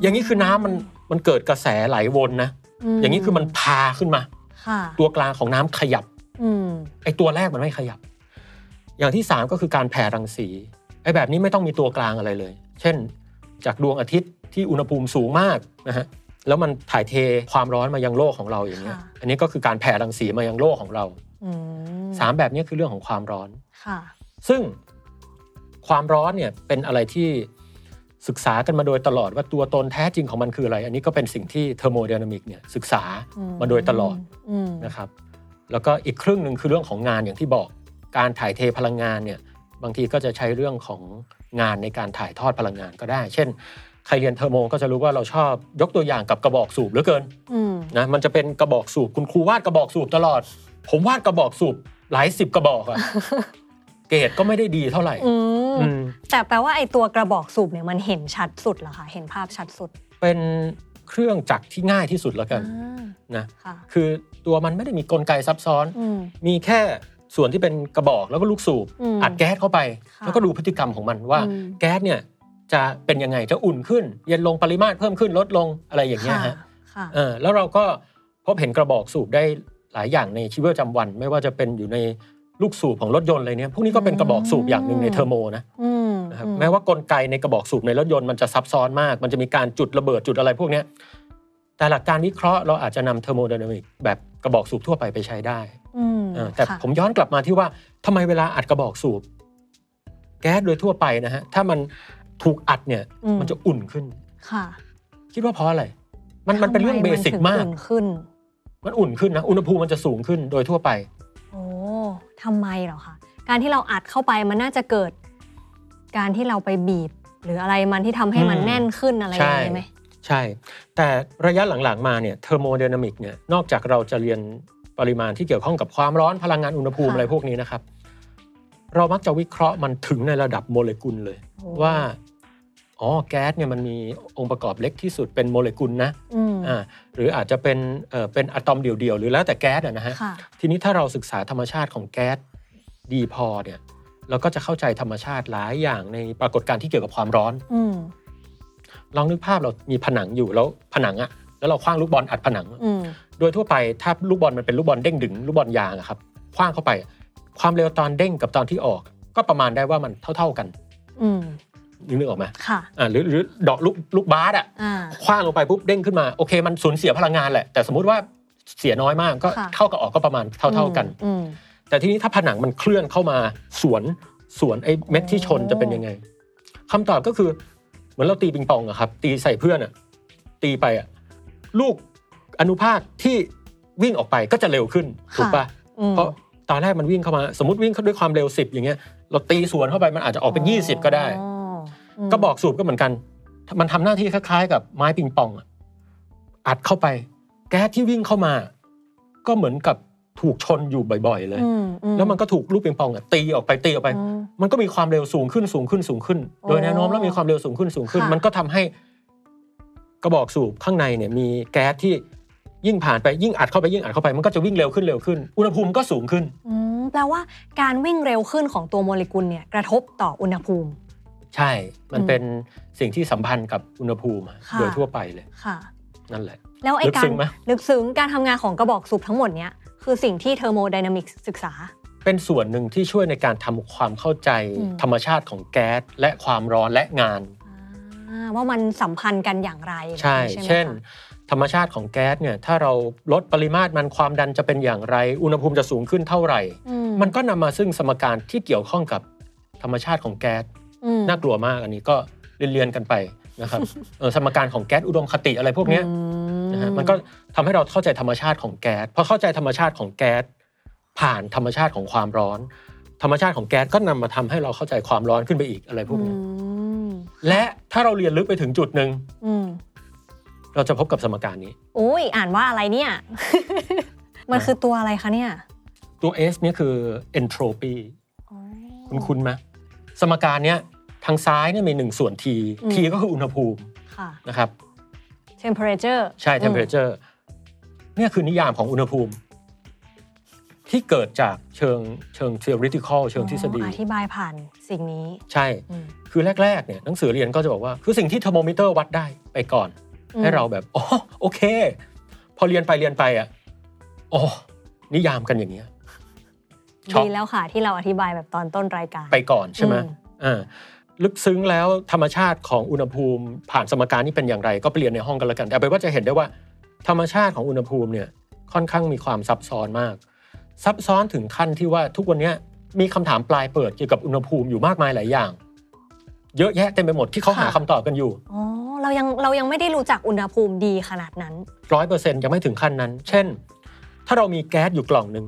อย่างนี้คือน้ำมันมันเกิดกระแสไหลวนนะมอย่างนี้คือมันพาขึ้นมาค่ะตัวกลางของน้ำขยับอืมไอ้ตัวแรกมันไม่ขยับ อย่างที่สามก็คือการแผ่รังสีไอ้แบบนี้ไม่ต้องมีตัวกลางอะไรเลย เช่น จากดวงอาทิตย์ที่อุณหภูมิสูงมากนะฮะแล้วมันถ่ายเทความร้อนมายังโลกของเราอย่างเงี้ยค่ะอันนี้ก็คือการแผ่รังสีมายังโลกของเราอืมสามแบบนี้คือเรื่องของความร้อนค่ะซึ่งความร้อนเนี่ยเป็นอะไรที่ศึกษากันมาโดยตลอดว่าตัวตนแท้จริงของมันคืออะไร อันนี้ก็เป็นสิ่งที่เทอร์โมไดนามิกเนี่ยศึกษามาโดยตลอดอืมนะครับ แล้วก็อีกครึ่งหนึ่งคือเรื่องของงานอย่างที่บอก การถ่ายเทพลังงานเนี่ยบางทีก็จะใช้เรื่องของงานในการถ่ายทอดพลังงานก็ได้ เช่นใครเรียนเทอร์โมก็จะรู้ว่าเราชอบยกตัวอย่างกับกระบอกสูบเหลือเกินอืมนะมันจะเป็นกระบอกสูบคุณครูวาดกระบอกสูบตลอด ผมวาดกระบอกสูบหลายสิบกระบอกอะเกรดก็ไม่ได้ดีเท่าไหร่อืมอืมแต่แปลว่าไอ้ตัวกระบอกสูบเนี่ยมันเห็นชัดสุดเหรอคะเห็นภาพชัดสุด เป็นเครื่องจักรที่ง่ายที่สุดแล้วกันอ่านะค่ะคือตัวมันไม่ได้มีกลไกซับซ้อนอืมมีแค่ ส่วนที่เป็นกระบอกแล้วก็ลูกสูบอืมอัดแก๊สเข้าไปค่ะแล้วก็ดูพฤติกรรมของมันว่าอืมแก๊สเนี่ยจะเป็นยังไงจะอุ่นขึ้น เย็นลงปริมาตรเพิ่มขึ้นลดลงอะไรอย่างเงี้ยค่ะฮะค่ะเออแล้วเราก็พบเห็นกระบอกสูบได้หลายอย่างในชีวิตประจำวัน ไม่ว่าจะเป็นอยู่ในลูกสูบของรถยนต์อะไรเนี่ยพวกนี้ก็เป็นกระบอกสูบอย่างหนึ่งในเทอร์โมนะอืมนะครับอืแม้ว่ากลไกในกระบอกสูบในรถยนต์มันจะซับซ้อนมาก มันจะมีการจุดระเบิดจุดอะไรพวกเนี้ยแต่หลักการวิเคราะห์เราอาจจะนำเทอร์โมไดนามิกแบบกระบอกสูบทั่วไปไปใช้ได้อืมเออ แต่ค่ะผมย้อนกลับมาที่ว่าทำไมเวลาอัดกระบอกสูบ แก๊สโดยทั่วไปนะฮะถ้ามันถูกอัดเนี่ยอืมมันจะอุ่นขึ้นค่ะ คิดว่าเพราะอะไร มันมันเป็นเรื่อง basic มากทำไนถึงขึ้น มันอุ่นขึ้นนะอุณหภูมิมันจะสูงขึ้นโดยทั่วไป โอ้ทำไมเหรอคะการที่เราอัดเข้าไปมันน่าจะเกิด การที่เราไปบีบ หรืออะไรมันที่ทำให้มันอืมแน่นขึ้นอะไรอย่างนี้ไหมใช่ แต่ระยะหลังๆมาเนี่ยเทอร์โมไดนามิกเนี่ยนอกจากเราจะเรียน ปริมาณที่เกี่ยวข้องกับความร้อนพลังงานอุณหภูมิค่ะอะไรพวกนี้นะครับ เรามักจะวิเคราะห์มันถึงในระดับโมเลกุลเลยโอ้ว่าอ๋อแก๊สเนี่ยมันมีองค์ประกอบเล็กที่สุดเป็นโมเลกุลนะอืมอ่าหรืออาจจะเป็นเอ่อเป็นอะตอมเดี่ยวๆหรือแล้วแต่แก๊สอะนะฮะค่ะทีนี้ถ้าเราศึกษาธรรมชาติของแก๊สดีพอเนี่ยเราก็จะเข้าใจธรรมชาติหลายอย่างในปรากฏการณ์ที่เกี่ยวกับความร้อนอืมลองนึกภาพเรามีผนังอยู่แล้วผนังอะแล้วเราคว้างลูกบอลอัดผนังอืม โดยทั่วไปถ้าลูกบอลมันเป็นลูกบอลเด้งดึงลูกบอลยางอะครับคว้างเข้าไป ความเร็วตอนเด้งกับตอนที่ออก ก็ประมาณได้ว่ามันเท่า ๆกันอืมนึกออกไหมค่ะอ่าหรือหรือดอกลูกลูกบาสอะอ่าคว้างลงไปปุ๊บเด้งขึ้นมาโอเคมันสูญเสียพลังงานแหละแต่สมมุติว่าเสียน้อยมากก็ค่ะเข้ากับออกก็ประมาณเท่า ๆกันอืมแต่ทีนี้ถ้าผนังมันเคลื่อนเข้ามาสวนสวนไอ้เม็ดที่ชนจะเป็นยังไงคำตอบก็คือ เหมือนเราตีปิงปองอะครับ ตีใส่เพื่อนอะตีไปอะลูก อนุภาคที่วิ่งออกไปก็จะเร็วขึ้นถูกปะอืมเพราะตอนแรกมันวิ่งเข้ามาสมมติวิ่งเข้าด้วยความเร็ว 10 อย่างเงี้ยเราตีสวนเข้าไปมันอาจจะออกเป็น 20 ก็ได้อ๋ออืมก็บอกสูบก็เหมือนกัน มันทำหน้าที่คล้ายๆ กับไม้ปิงปองอะอัดเข้าไป แก๊สที่วิ่งเข้ามา ก็เหมือนกับถูกชนอยู่บ่อย ๆ เลยอืมอืแล้วมันก็ถูกลูกปิงปองอะตีออกไปตีออกไปอืมมันก็มีความเร็วสูงขึ้นสูงขึ้นสูงขึ้นโอ้โดยแนวโน้มแล้วมีความเร็วสูงขึ้นสูงขึ้นค่ะมันก็ทำให้กระบอกสูบข้างในเนี่ยมีแก๊สที่ ยิ่งผ่านไปยิ่งอัดเข้าไปยิ่งอัดเข้าไปมันก็จะวิ่งเร็วขึ้นเร็วขึ้น อุณหภูมิก็สูงขึ้นอืมแปลว่าการวิ่งเร็วขึ้นของตัวโมเลกุลเนี่ยกระทบต่ออุณหภูมิ ใช่ มันอืมเป็นสิ่งที่สัมพันธ์กับอุณหภูมิอะค่ะโดยทั่วไปเลยค่ะ นั่นแหละ แล้วไอ้ลึกกาซึ้รงไหมลึกซึ้งการทำงานของกระบอกสูบทั้งหมดเนี้ยคือสิ่งที่เทอร์โมไดนามิกศึกษา เป็นส่วนหนึ่งที่ช่วยในการทำความเข้าใจอืมธรรมชาติของแก๊สและความร้อนและงานอ่าว่ามันสัมพันธ์กันอย่างไร ใช่ไหมคะเช่น ธรรมชาติของแก๊สเนี่ยถ้าเราลดปริมาตรมันความดันจะเป็นอย่างไร อุณหภูมิจะสูงขึ้นเท่าไหร่อืมันก็นำมาซึ่งสมการที่เกี่ยวข้องกับธรรมชาติของแก๊สอืมน่ากลัวมากอันนี้ก็เรียนๆกันไปนะครับเออสมการของแก๊สอุดมคติอะไรพวกเนี้ยอืนะฮะมันก็ทำให้เราเข้าใจธรรมชาติของแก๊สพอเข้าใจธรรมชาติของแก๊สผ่านธรรมชาติของความร้อน ธรรมชาติของแก๊สก็นำมาทำให้เราเข้าใจความร้อนขึ้นไปอีกอะไรพวกอืเนี้ยมและถ้าเราเรียนลึกไปถึงจุดหนึ่งอืม เราจะพบกับสมการนี้โอ้ยอ่านว่าอะไรเนี่ย มันคือตัวอะไรคะเนี่ย ตัว S เนี่ยคือ entropy อ๋อคุณคุณไหมสมการเนี้ยทางซ้ายเนี่ยมีหนึ่งส่วน t อืม t ก็คืออุณหภูมิค่ะนะครับ temperature ใช่ temperature เนี่ยคือนิยามของอุณหภูมิ ที่เกิดจากเชิงเชิง theoretical เชิงทฤษฎีอ๋ออธิบายผ่านสิ่งนี้ ใช่อืมคือแรก ๆ เนี่ยหนังสือเรียนก็จะบอกว่า คือสิ่งที่เทอร์โมมิเตอร์วัดได้ไปก่อนอืม ให้เราแบบอ๋อโอเค พอเรียนไปเรียนไปอะอ๋อนิยามกันอย่างเงี้ยช็อกดีแล้วค่ะที่เราอธิบายแบบตอนต้นรายการ ไปก่อนใช่ไหมอืมอ่าลึกซึ้งแล้วธรรมชาติของอุณหภูมิ ผ่านสมการนี้เป็นอย่างไร ก็ไปเรียนในห้องกันแล้วกันแต่เอาเป็นว่าจะเห็นได้ว่า ธรรมชาติของอุณหภูมิเนี่ยค่อนข้างมีความซับซ้อนมาก ซับซ้อนถึงขั้นที่ว่าทุกวันเนี้ยมีคำถามปลายเปิดเกี่ยวกับอุณหภูมิอยู่มากมายหลายอย่าง เยอะแยะเต็มไปหมดที่เขาหาคำตอบกันอยู่อ๋อ เรายังเรายังไม่ได้รู้จักอุณหภูมิดีขนาดนั้นร้อยเปอร์เซ็นต์ยังไม่ถึงขั้นนั้น เช่น ถ้าเรามีแก๊สอยู่กล่องหนึ่ง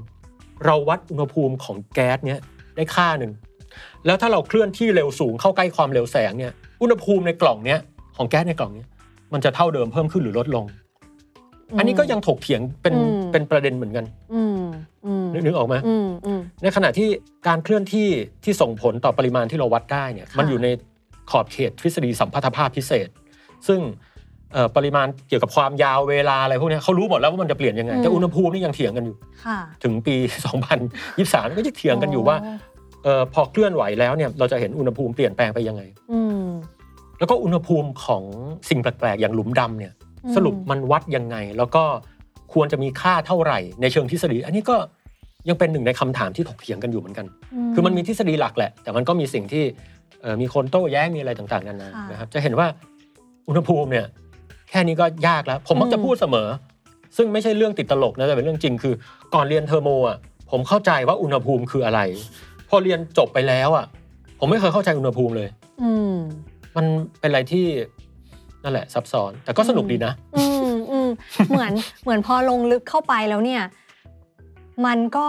เราวัดอุณหภูมิของแก๊สเนี้ยได้ค่าหนึ่งแล้วถ้าเราเคลื่อนที่เร็วสูงเข้าใกล้ความเร็วแสงเนี่ยอุณหภูมิในกล่องเนี้ยของแก๊สในกล่องเนี้ยมันจะเท่าเดิมเพิ่มขึ้นหรือลดลง อันนี้ก็ยังถกเถียงเป็นอืมเป็นประเด็นเหมือนกันอืมอืมนึกนึกออกไหมอืมอืมในขณะที่การเคลื่อนที่ที่ส่งผลต่อปริมาณที่เราวัดได้เนี่ยค่ะมันอยู่ในขอบเขตทฤษฎีสัมพัทธภาพพิเศษ ซึ่งเอ่อปริมาณเกี่ยวกับความยาวเวลาอะไรพวกเนี้ยเขารู้หมดแล้วว่ามันจะเปลี่ยนยังไงแต่อุณหภูมินี่ยังเถียงกันอยู่ค่ะถึงปี 2023 ก็ยังเถียงกันอยู่ว่าเออพอเคลื่อนไหวแล้วเนี่ยเราจะเห็นอุณหภูมิเปลี่ยนแปลงไปยังไงอืมแล้วก็อุณหภูมิของสิ่งแปลกๆอย่างหลุมดำเนี่ยอืมสรุปมันวัดยังไง แล้วก็ควรจะมีค่าเท่าไหร่ ในเชิงทฤษฎี อันนี้ก็ยังเป็นหนึ่งในคำถามที่ถกเถียงกันอยู่เหมือนกัน คือมันมีทฤษฎีหลักแหละ แต่มันก็มีสิ่งที่เอ่อมีคนโต้แย้งมีอะไรต่างๆนานาค่ะนะครับจะเห็นว่า อุณหภูมิเนี่ยแค่นี้ก็ยากแล้ว ผมมักจะอืมพูดเสมอ ซึ่งไม่ใช่เรื่องติดตลกนะแต่เป็นเรื่องจริงคือ ก่อนเรียนเทอร์โมอะผมเข้าใจว่าอุณหภูมิคืออะไร พอเรียนจบไปแล้วอะ ผมไม่เคยเข้าใจอุณหภูมิเลย อืมมันเป็นอะไรที่นั่นแหละซับซ้อน แต่ก็สนุกดีนะ อืมอืมเหมือนเหมือนพอลงลึกเข้าไปแล้วเนี่ย มันก็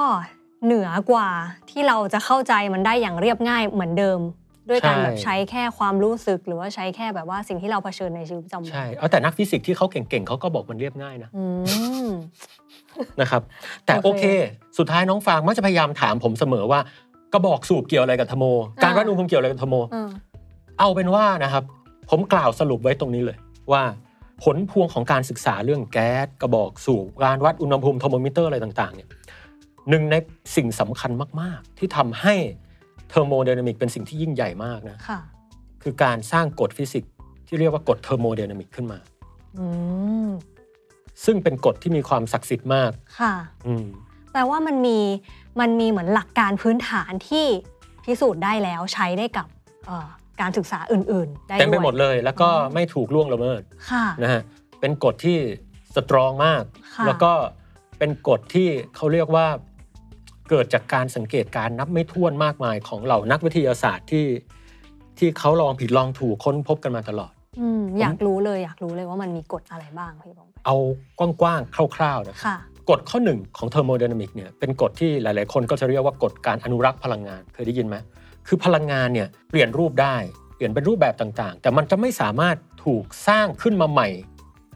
เหนือกว่าที่เราจะเข้าใจมันได้อย่างเรียบง่ายเหมือนเดิม ด้วยการใช่แบบใช้แค่ความรู้สึกหรือว่าใช้แค่แบบว่าสิ่งที่เราเผชิญในชีวิตประจำวันใช่เอาแต่นักฟิสิกส์ที่เขาเก่งๆเขาก็บอกมันเรียบง่ายนะอืมนะครับ แต่โอเคเค สุดท้ายน้องฟางมักจะพยายามถามผมเสมอว่ากระบอกสูบเกี่ยวอะไรกับ thermo การวัดอุณหภูมิเกี่ยวอะไรกับ thermo อ่าเอาเป็นว่านะครับ ผมกล่าวสรุปไว้ตรงนี้เลยว่าผลพวงของการศึกษาเรื่องแก๊สกระบอกสูบการวัดอุณหภูมิเทอร์โมมิเตอร์อะไรต่างๆเนี่ยหนึ่งในสิ่งสำคัญมาก ๆ ที่ทำให้เทอร์โมไดนามิกเป็นสิ่งที่ยิ่งใหญ่มากนะค่ะ คือการสร้างกฎฟิสิกส์ที่เรียกว่ากฎเทอร์โมไดนามิกขึ้นมา อืมซึ่งเป็นกฎที่มีความศักดิ์สิทธิ์มาก ค่ะ อืม แปลว่ามันมีมันมีเหมือนหลักการพื้นฐานที่พิสูจน์ได้แล้วใช้ได้กับเอ่อการศึกษาอื่น ๆ ได้เต็มไปด้วยหมดเลย แล้วก็ไม่ถูกล่วงละเมิดค่ะ นะฮะเป็นกฎที่สตรองมาก ค่ะ แล้วก็เป็นกฎที่เขาเรียกว่า เกิดจากการสังเกตการณ์นับไม่ถ้วนมากมายของเหล่านักวิทยาศาสตร์ที่ที่เขาลองผิดลองถูกค้นพบกันมาตลอดอืมอยากรู้เลยอยากรู้เลยว่ามันมีกฎอะไรบ้างพี่บองไปเอากว้างๆคร่าวๆนะครับค่ะกฎข้อหนึ่งของเทอร์โมไดนามิกเนี่ยเป็นกฎที่หลาย ๆ คนก็จะเรียกว่ากฎการอนุรักษ์พลังงานเคยได้ยินไหมคือพลังงานเนี่ยเปลี่ยนรูปได้เปลี่ยนเป็นรูปแบบต่าง ๆ แต่มันจะไม่สามารถถูกสร้างขึ้นมาใหม่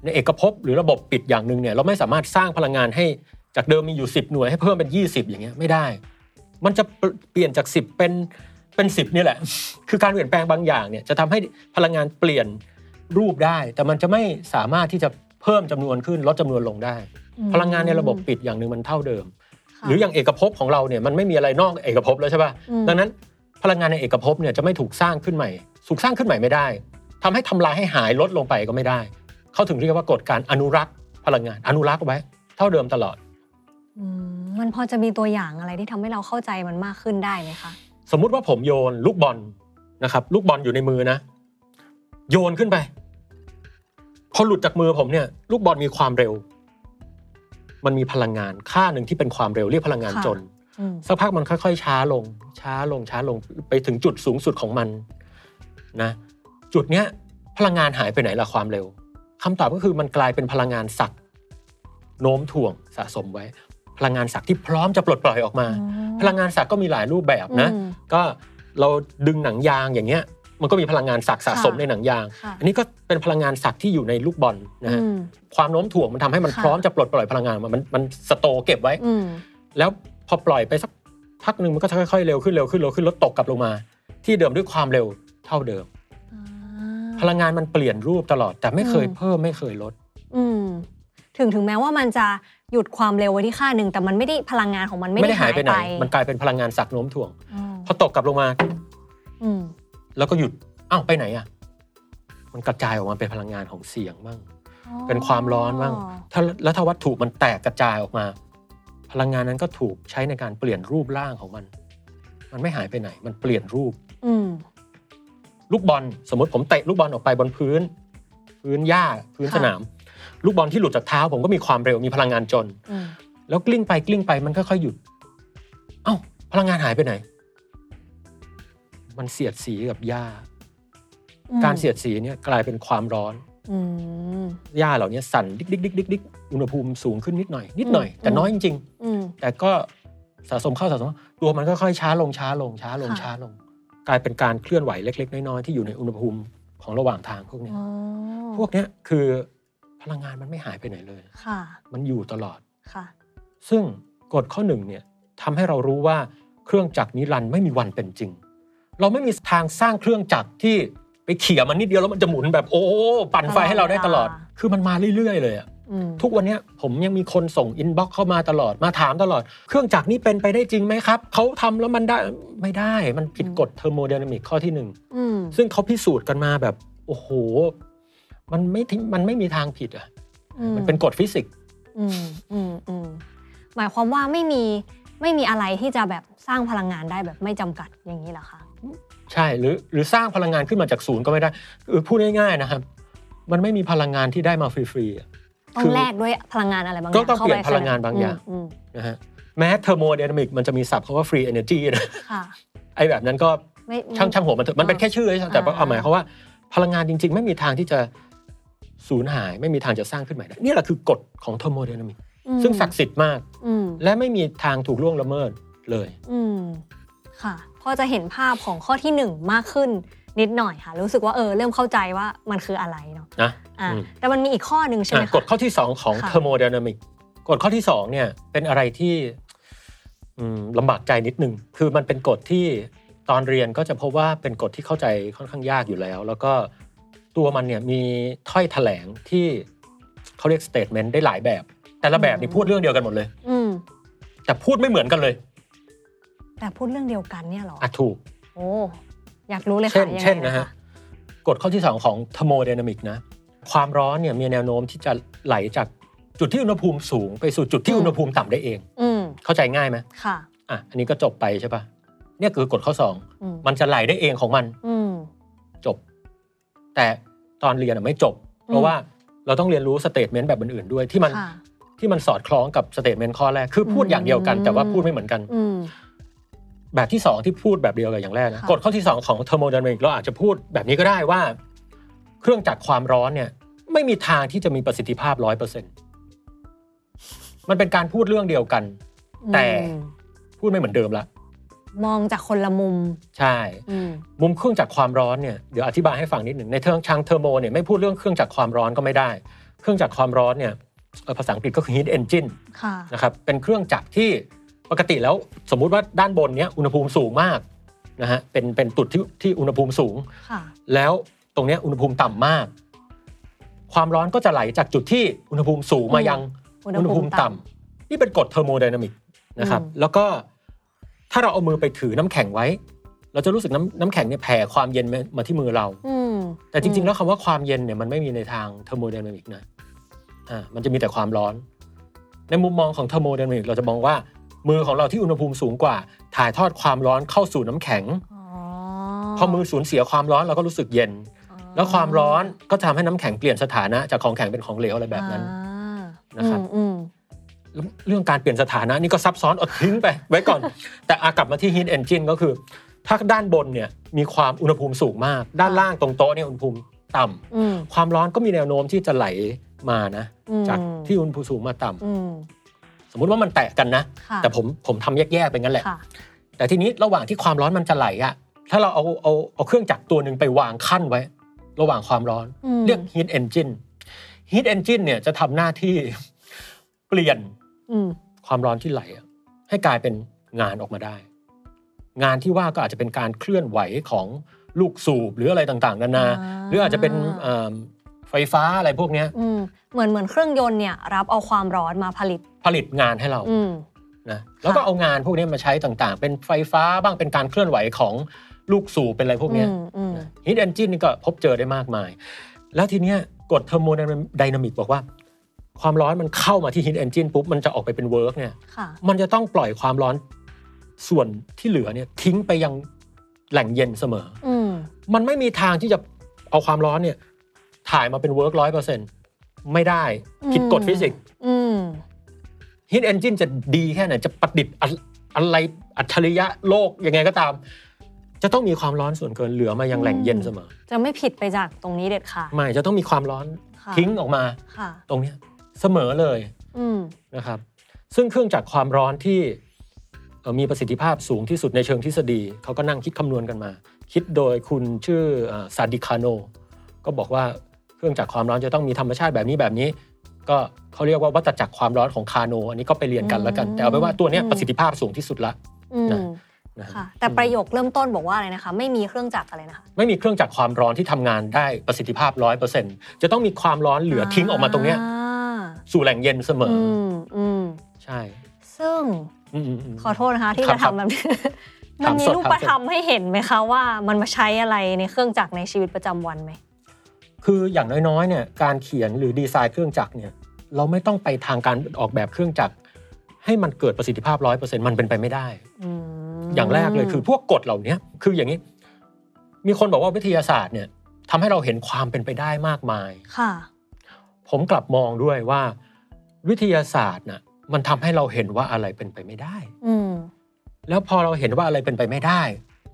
ในเอกภพหรือระบบปิดอย่างหนึ่งเนี่ยเราไม่สามารถสร้างพลังงานให้ จากเดิมมีอยู่ 10 หน่วยให้เพิ่มเป็น 20 อย่างเงี้ยไม่ได้ มันจะเปลี่ยนจาก 10 เป็นเป็น 10นี่แหละ คือการเปลี่ยนแปลงบางอย่างเนี่ยจะทำให้พลังงานเปลี่ยนรูปได้ แต่มันจะไม่สามารถที่จะเพิ่มจำนวนขึ้นลดจำนวนลงได้ พลังงานในระบบปิดอย่างหนึ่งมันเท่าเดิมค่ะหรืออย่างเอกภพของเราเนี่ยมันไม่มีอะไรนอกเอกภพแล้วใช่ป่ะอืมดังนั้นพลังงานในเอกภพเนี่ยจะไม่ถูกสร้างขึ้นใหม่ถูกสร้างขึ้นใหม่ไม่ได้ทำให้ทำลายให้หายลดลงไปก็ไม่ได้ เขาถึงเรียกว่ากฎการอนุรักษ์พลังงานอนุรักษ์ไว้ เท่าเดิมตลอดอื มมันพอจะมีตัวอย่างอะไรที่ทำให้เราเข้าใจมันมากขึ้นได้ไหมคะ สมมุติว่าผมโยนลูกบอลนะครับ ลูกบอลอยู่ในมือนะ โยนขึ้นไป พอหลุดจากมือผมเนี่ย ลูกบอลมีความเร็ว มันมีพลังงานค่าหนึ่งที่เป็นความเร็วเรียกพลังงานค่ะจนอืมสักพักมันค่อย ๆ ช้าลง ช้าลงช้าลงไปถึงจุดสูงสุดของมันนะจุดเนี้ยพลังงานหายไปไหนล่ะความเร็วคำตอบก็คือมันกลายเป็นพลังงานศักดิ์โน้มถ่วงสะสมไว้ พลังงานศักดิ์ที่พร้อมจะปลดปล่อยออกมา พลังงานศักดิ์ก็มีหลายรูปแบบนะอืมก็เราดึงหนังยางอย่างเงี้ยมันก็มีพลังงานศักดิ์สะสมค่ะในหนังยางค่ะอันนี้ก็เป็นพลังงานศักดิ์ที่อยู่ในลูกบอลนะฮะอืมความโน้มถ่วงมันทำให้มันค่ะพร้อมจะปลดปล่อยพลังงานออกมามันมันสโตร์เก็บไว้อืมแล้วพอปล่อยไปสักพักหนึ่งมันก็จะค่อยๆเร็วขึ้นเร็วขึ้นเร็วขึ้นแล้วตกกลับลงมา ที่เดิมด้วยความเร็วเท่าเดิม พลังงานมันเปลี่ยนรูปตลอด แต่ไม่เคยอืมเพิ่มไม่เคยลดอืมถึงถึงแม้ว่ามันจะ หยุดความเร็วไว้ที่ค่าหนึ่งแต่มันไม่ได้พลังงานของมันไม่ไม่ได้ได้หายไปไหนมันกลายเป็นพลังงานสักโน้มถ่วงอ๋อพอตกกลับลงมาอืมแล้วก็หยุดอ้าวไปไหนอะ มันกระจายออกมาเป็นพลังงานของเสียงบ้างเป็นความร้อนบ้างถ้าแล้วถ้าวัตถุมันแตกกระจายออกมา พลังงานนั้นก็ถูกใช้ในการเปลี่ยนรูปร่างของมัน มันไม่หายไปไหน มันเปลี่ยนรูปอืมลูกบอลสมมติผมเตะลูกบอลออกไปบนพื้น พื้นหญ้าพื้นค่ะสนาม ลูกบอลที่หลุดจากเท้า ผมก็มีความเร็วมีพลังงานจนอืมแล้วกลิ้งไปกลิ้งไปมันค่อยๆหยุด เอ้า พลังงานหายไปไหน มันเสียดสีกับหญ้า การเสียดสีเนี่ยกลายเป็นความร้อนอืมหญ้าเหล่านี้สั่นดิกดิกดิกดิกดิกอุณหภูมิสูงขึ้นนิดหน่อย นิดหน่อยอืมแต่น้อยจริงอืมๆแต่ก็สะสมเข้าสะสมเข้าตัวมันค่อยๆช้าลงช้าลงช้าลงค่ะช้าลง กลายเป็นการเคลื่อนไหวเล็ก ๆ น้อยๆที่อยู่ในอุณหภูมิของระหว่างทางพวกเนี้ยอ๋อพวกเนี้ยคือ พลังงานมันไม่หายไปไหนเลย ค่ะ มันอยู่ตลอด ค่ะ ซึ่งกฎข้อหนึ่งเนี่ยทำให้เรารู้ว่าเครื่องจักรนิรันดร์ไม่มีวันเป็นจริง เราไม่มีทางสร้างเครื่องจักรที่ไปเขี่ยมันนิดเดียวแล้วมันจะหมุนแบบโอ้ปั่นไฟให้เราได้ตลอดตลอดเวลาคือมันมาเรื่อยๆ เลยอะอืมทุกวันเนี้ยผมยังมีคนส่ง inbox เข้ามาตลอดมาถามตลอด เครื่องจักรนี้เป็นไปได้จริงไหมครับเขาทำแล้วมันได้ไม่ได้มันผิดกฎเทอร์โมไดนามิกข้อที่หนึ่งอืมซึ่งเขาพิสูจน์กันมาแบบ โอ้โห มันไม่ทิ้งมันไม่มีทางผิดอะอืมันเป็นกฎฟิสิกส์อืมอืมอืมหมายความว่าไม่มีไม่มีอะไรที่จะแบบสร้างพลังงานได้แบบไม่จำกัดอย่างนี้เหรอคะใช่หรือหรือสร้างพลังงานขึ้นมาจากศูนย์ก็ไม่ได้คือพูดง่ายๆนะครับ มันไม่มีพลังงานที่ได้มาฟรีๆอะต้อคืงอแลกด้วยพลังงานอะไรบางอก็ย่างต้องข้เปลี่ยนไพลังงานบางอย่างอืมนะฮะแม้เทอร์โมไดนามิกมันจะมีศัพท์คำว่า free energy นะค่ะไอ้แบบนั้นก็ไม่ไม่ช่างช่างหัวมันเถอะมันเป็นแค่ชื่อเฉยๆแต่อ่าเอาหมายความว่าพลังงานจริง ๆ ไม่มีทางที่จะ สูญหายไม่มีทางจะสร้างขึ้นใหม่ได้นี่แหละคือกฎของเทอร์โมไดนามิกอืมซึ่งศักดิ์สิทธิ์มากอืมและไม่มีทางถูกล่วงละเมิดเลยอืมค่ะพอจะเห็นภาพของข้อที่หนึ่งมากขึ้นนิดหน่อยค่ะ รู้สึกว่าเออเริ่มเข้าใจว่ามันคืออะไรเนาะนะอ่าอืมแต่มันมีอีกข้อหนึ่งใช่ไหมอะคะกฎข้อที่2ของค่ะเทอร์โมไดนามิกกฎข้อที่2เนี่ยเป็นอะไรที่อืมลำบากใจนิดนึง คือมันเป็นกฎที่ตอนเรียนก็จะพบว่าเป็นกฎที่เข้าใจค่อนข้างยากอยู่แล้ว แล้วก็ ตัวมันเนี่ยมีถ้อยแถลงที่เขาเรียกสเต t เมนต์ได้หลายแบบ แต่ละแบบนี่พูดเรื่องเดียวกันหมดเลย อืมแต่พูดไม่เหมือนกันเลยแต่พูดเรื่องเดียวกันเนี่ยเหรออะถูก โอ้อยากรู้เลยเช่ค่ะนยังไงเช่นนะฮะคกฎข้อที่ 2 ของเทอร์โมไดนามิกนะ ความร้อนเนี่ยมีแนวโน้มที่จะไหลจากจุดที่อุณหภูมิสูง ไปสู่จุดที่อืมอุณหภูมิต่ำได้เอง อืมเข้าใจง่ายไหมค่ะ อะอันนี้ก็จบไปใช่ปะเนี่ยคือกฎข้อสองอืมมันจะไหลได้เองของมันอืมจบ แต่ตอนเรียนอะไม่จบ เพราะว่าเราต้องเรียนรู้ statement แบบอื่นๆด้วยที่มันค่ะที่มันสอดคล้องกับ statement ข้อแรกคือพูดอย่างเดียวกันอืมแต่ว่าพูดไม่เหมือนกันอืมแบบที่สองที่พูดแบบเดียวกับอย่างแรกนะค่ะกฎข้อที่สองของเทอร์โมไดนามิกเราอาจจะพูดแบบนี้ก็ได้ว่า เครื่องจักรความร้อนเนี่ย ไม่มีทางที่จะมีประสิทธิภาพร้อยเปอร์เซ็นต์มันเป็นการพูดเรื่องเดียวกัน แต่อืมพูดไม่เหมือนเดิมละ มองจากคนละมุม ใช่อืมมุมเครื่องจักรความร้อนเนี่ยเดี๋ยวอธิบายให้ฟังนิดหนึ่งในเชิงทางเทอร์โมเนี่ยไม่พูดเรื่องเครื่องจักรความร้อนก็ไม่ได้ เครื่องจักรความร้อนเนี่ยเอ่อภาษาอังกฤษก็คือ heat engine ค่ะนะครับเป็นเครื่องจักรที่ปกติแล้วสมมุติว่าด้านบนเนี้ยอุณหภูมิสูงมากนะฮะเป็นเป็นจุดที่ที่อุณหภูมิสูงค่ะแล้วตรงเนี้ยอุณหภูมิต่ำมาก ความร้อนก็จะไหลจากจุดที่อุณหภูมิสูงมายังอุณหภูมิต่ำนี่เป็นกฎเทอร์โมไดนามิกนะครับอืมแล้วก็ ถ้าเราเอามือไปถือน้ำแข็งไว้ เราจะรู้สึกน้ำน้ำแข็งเนี่ยแผ่ความเย็นมามาที่มือเราอืมแต่จริง ๆ แล้วคำว่าความเย็นเนี่ยมันไม่มีในทางเทอร์โมไดนามิกนะอ่ามันจะมีแต่ความร้อน ในมุมมองของเทอร์โมไดนามิกเราจะมองว่ามือของเราที่อุณหภูมิสูงกว่า ถ่ายทอดความร้อนเข้าสู่น้ำแข็งอ๋อพอมือสูญเสียความร้อนเราก็รู้สึกเย็น แล้วความร้อนก็ทำให้น้ำแข็งเปลี่ยนสถานะจากของแข็งเป็นของเหลวอะไรแบบนั้นอ่านะครับอืม เรื่องการเปลี่ยนสถานะนี่ก็ซับซ้อนอดทิ้งไปไว้ก่อน แต่อากลับมาที่ heat engine ก็คือ ถ้าด้านบนเนี่ยมีความอุณหภูมิสูงมาก ด้านล่างตรงโต๊ะเนี่ยอุณหภูมิต่ำอืมความร้อนก็มีแนวโน้มที่จะไหลมานะอืมจากที่อุณหภูมิสูงมาต่ำอืมสมมุติว่ามันแตะกันนะค่ะแต่ผมผมทำแยกๆไปงั้นแหละค่ะแต่ทีนี้ระหว่างที่ความร้อนมันจะไหลอะถ้าเราเอาเอาเอาเครื่องจักรตัวหนึ่งไปวางขั้นไว้ ระหว่างความร้อนอืมเรียก heat engine heat engine เนี่ยจะทำหน้าที่เปลี่ยนอืม ความร้อนที่ไหลอะให้กลายเป็นงานออกมาได้ งานที่ว่าก็อาจจะเป็นการเคลื่อนไหวของลูกสูบหรืออะไรต่างๆนานาอ่าหรืออาจจะเป็นเอิ่มไฟฟ้าอะไรพวกเนี้ยอืมเหมือนเหมือนเครื่องยนต์เนี่ยรับเอาความร้อนมาผลิต ผลิตงานให้เราอืมนะแล้วก็เอางานพวกนี้มาใช้ต่างๆ เป็นไฟฟ้าบ้างเป็นการเคลื่อนไหวของลูกสูบเป็นอะไรพวกเนี้ยอืมอืม heat engine นี่ก็พบเจอได้มากมาย แล้วทีเนี้ยกฎเทอร์โมไดนามิกบอกว่า ความร้อนมันเข้ามาที่ heat engine ปุ๊บมันจะออกไปเป็น work เนี่ยค่ะมันจะต้องปล่อยความร้อนส่วนที่เหลือเนี่ยทิ้งไปยังแหล่งเย็นเสมออืมมันไม่มีทางที่จะเอาความร้อนเนี่ย ถ่ายมาเป็น work ร้อยเปอร์เซ็นต์ไม่ได้ผิดกฎฟิสิกส์อืม heat engine จะดีแค่ไหน จะประดิษฐ์อะอะไรอัจฉริยะโลกยังไงก็ตาม จะต้องมีความร้อนส่วนเกินเหลือมายังแหล่งเย็นเสมอ จะไม่ผิดไปจากตรงนี้เด็ดขาดไม่จะต้องมีความร้อนค่ะทิ้งออกมาค่ะตรงเนี้ย เสมอเลยอืมนะครับ ซึ่งเครื่องจักรความร้อนที่เอ่อมีประสิทธิภาพสูงที่สุดในเชิงทฤษฎีเขาก็นั่งคิดคำนวณกันมา คิดโดยคุณชื่อซาดิคาโนก็บอกว่าเครื่องจักรความร้อนจะต้องมีธรรมชาติแบบนี้แบบนี้ ก็เขาเรียกว่าวัตจักรความร้อนของคาโน อันนี้ก็ไปเรียนกันแล้วกัน แต่เอาไปนว่าตัวเนี้ยประสิทธิภาพสูงที่สุดละอืมนะนะฮะค่ะแต่ประโยคเริ่มต้นบอกว่าอะไรนะคะ ไม่มีเครื่องจักรอะไรนะคะ ไม่มีเครื่องจักรความร้อนที่ทำงานได้ประสิทธิภาพร้อยเปอร์เซ็นต์จะต้องมีความร้อนเหลือทิ้งออกมาตรงเนี้ยา สู่แหล่งเย็นเสมออือมอืมใช่ ซึ่งอืมอืมอืม ขอโทษนะคะที่ครัจะบครับทำแบบนี้มัถานมมีสดรูปถามสดธรรมให้เห็นไหมคะว่ามันมาใช้อะไรในเครื่องจักรในชีวิตประจำวันไหม คืออย่างน้อยๆ เนี่ยการเขียนหรือดีไซน์เครื่องจักรเนี่ยเราไม่ต้องไปทางการออกแบบเครื่องจักร ให้มันเกิดประสิทธิภาพร้อยเปอร์เซ็นต์มันเป็นไปไม่ได้ อืมอย่างแรกเลยคือพวกกฎเหล่านี้คืออย่างนี้ มีคนบอกว่าวิทยาศาสตร์เนี่ยทำให้เราเห็นความเป็นไปได้มากมาย ค่ะ ผมกลับมองด้วยว่า วิทยาศาสตร์น่ะมันทำให้เราเห็นว่าอะไรเป็นไปไม่ได้ อืมแล้วพอเราเห็นว่าอะไรเป็นไปไม่ได้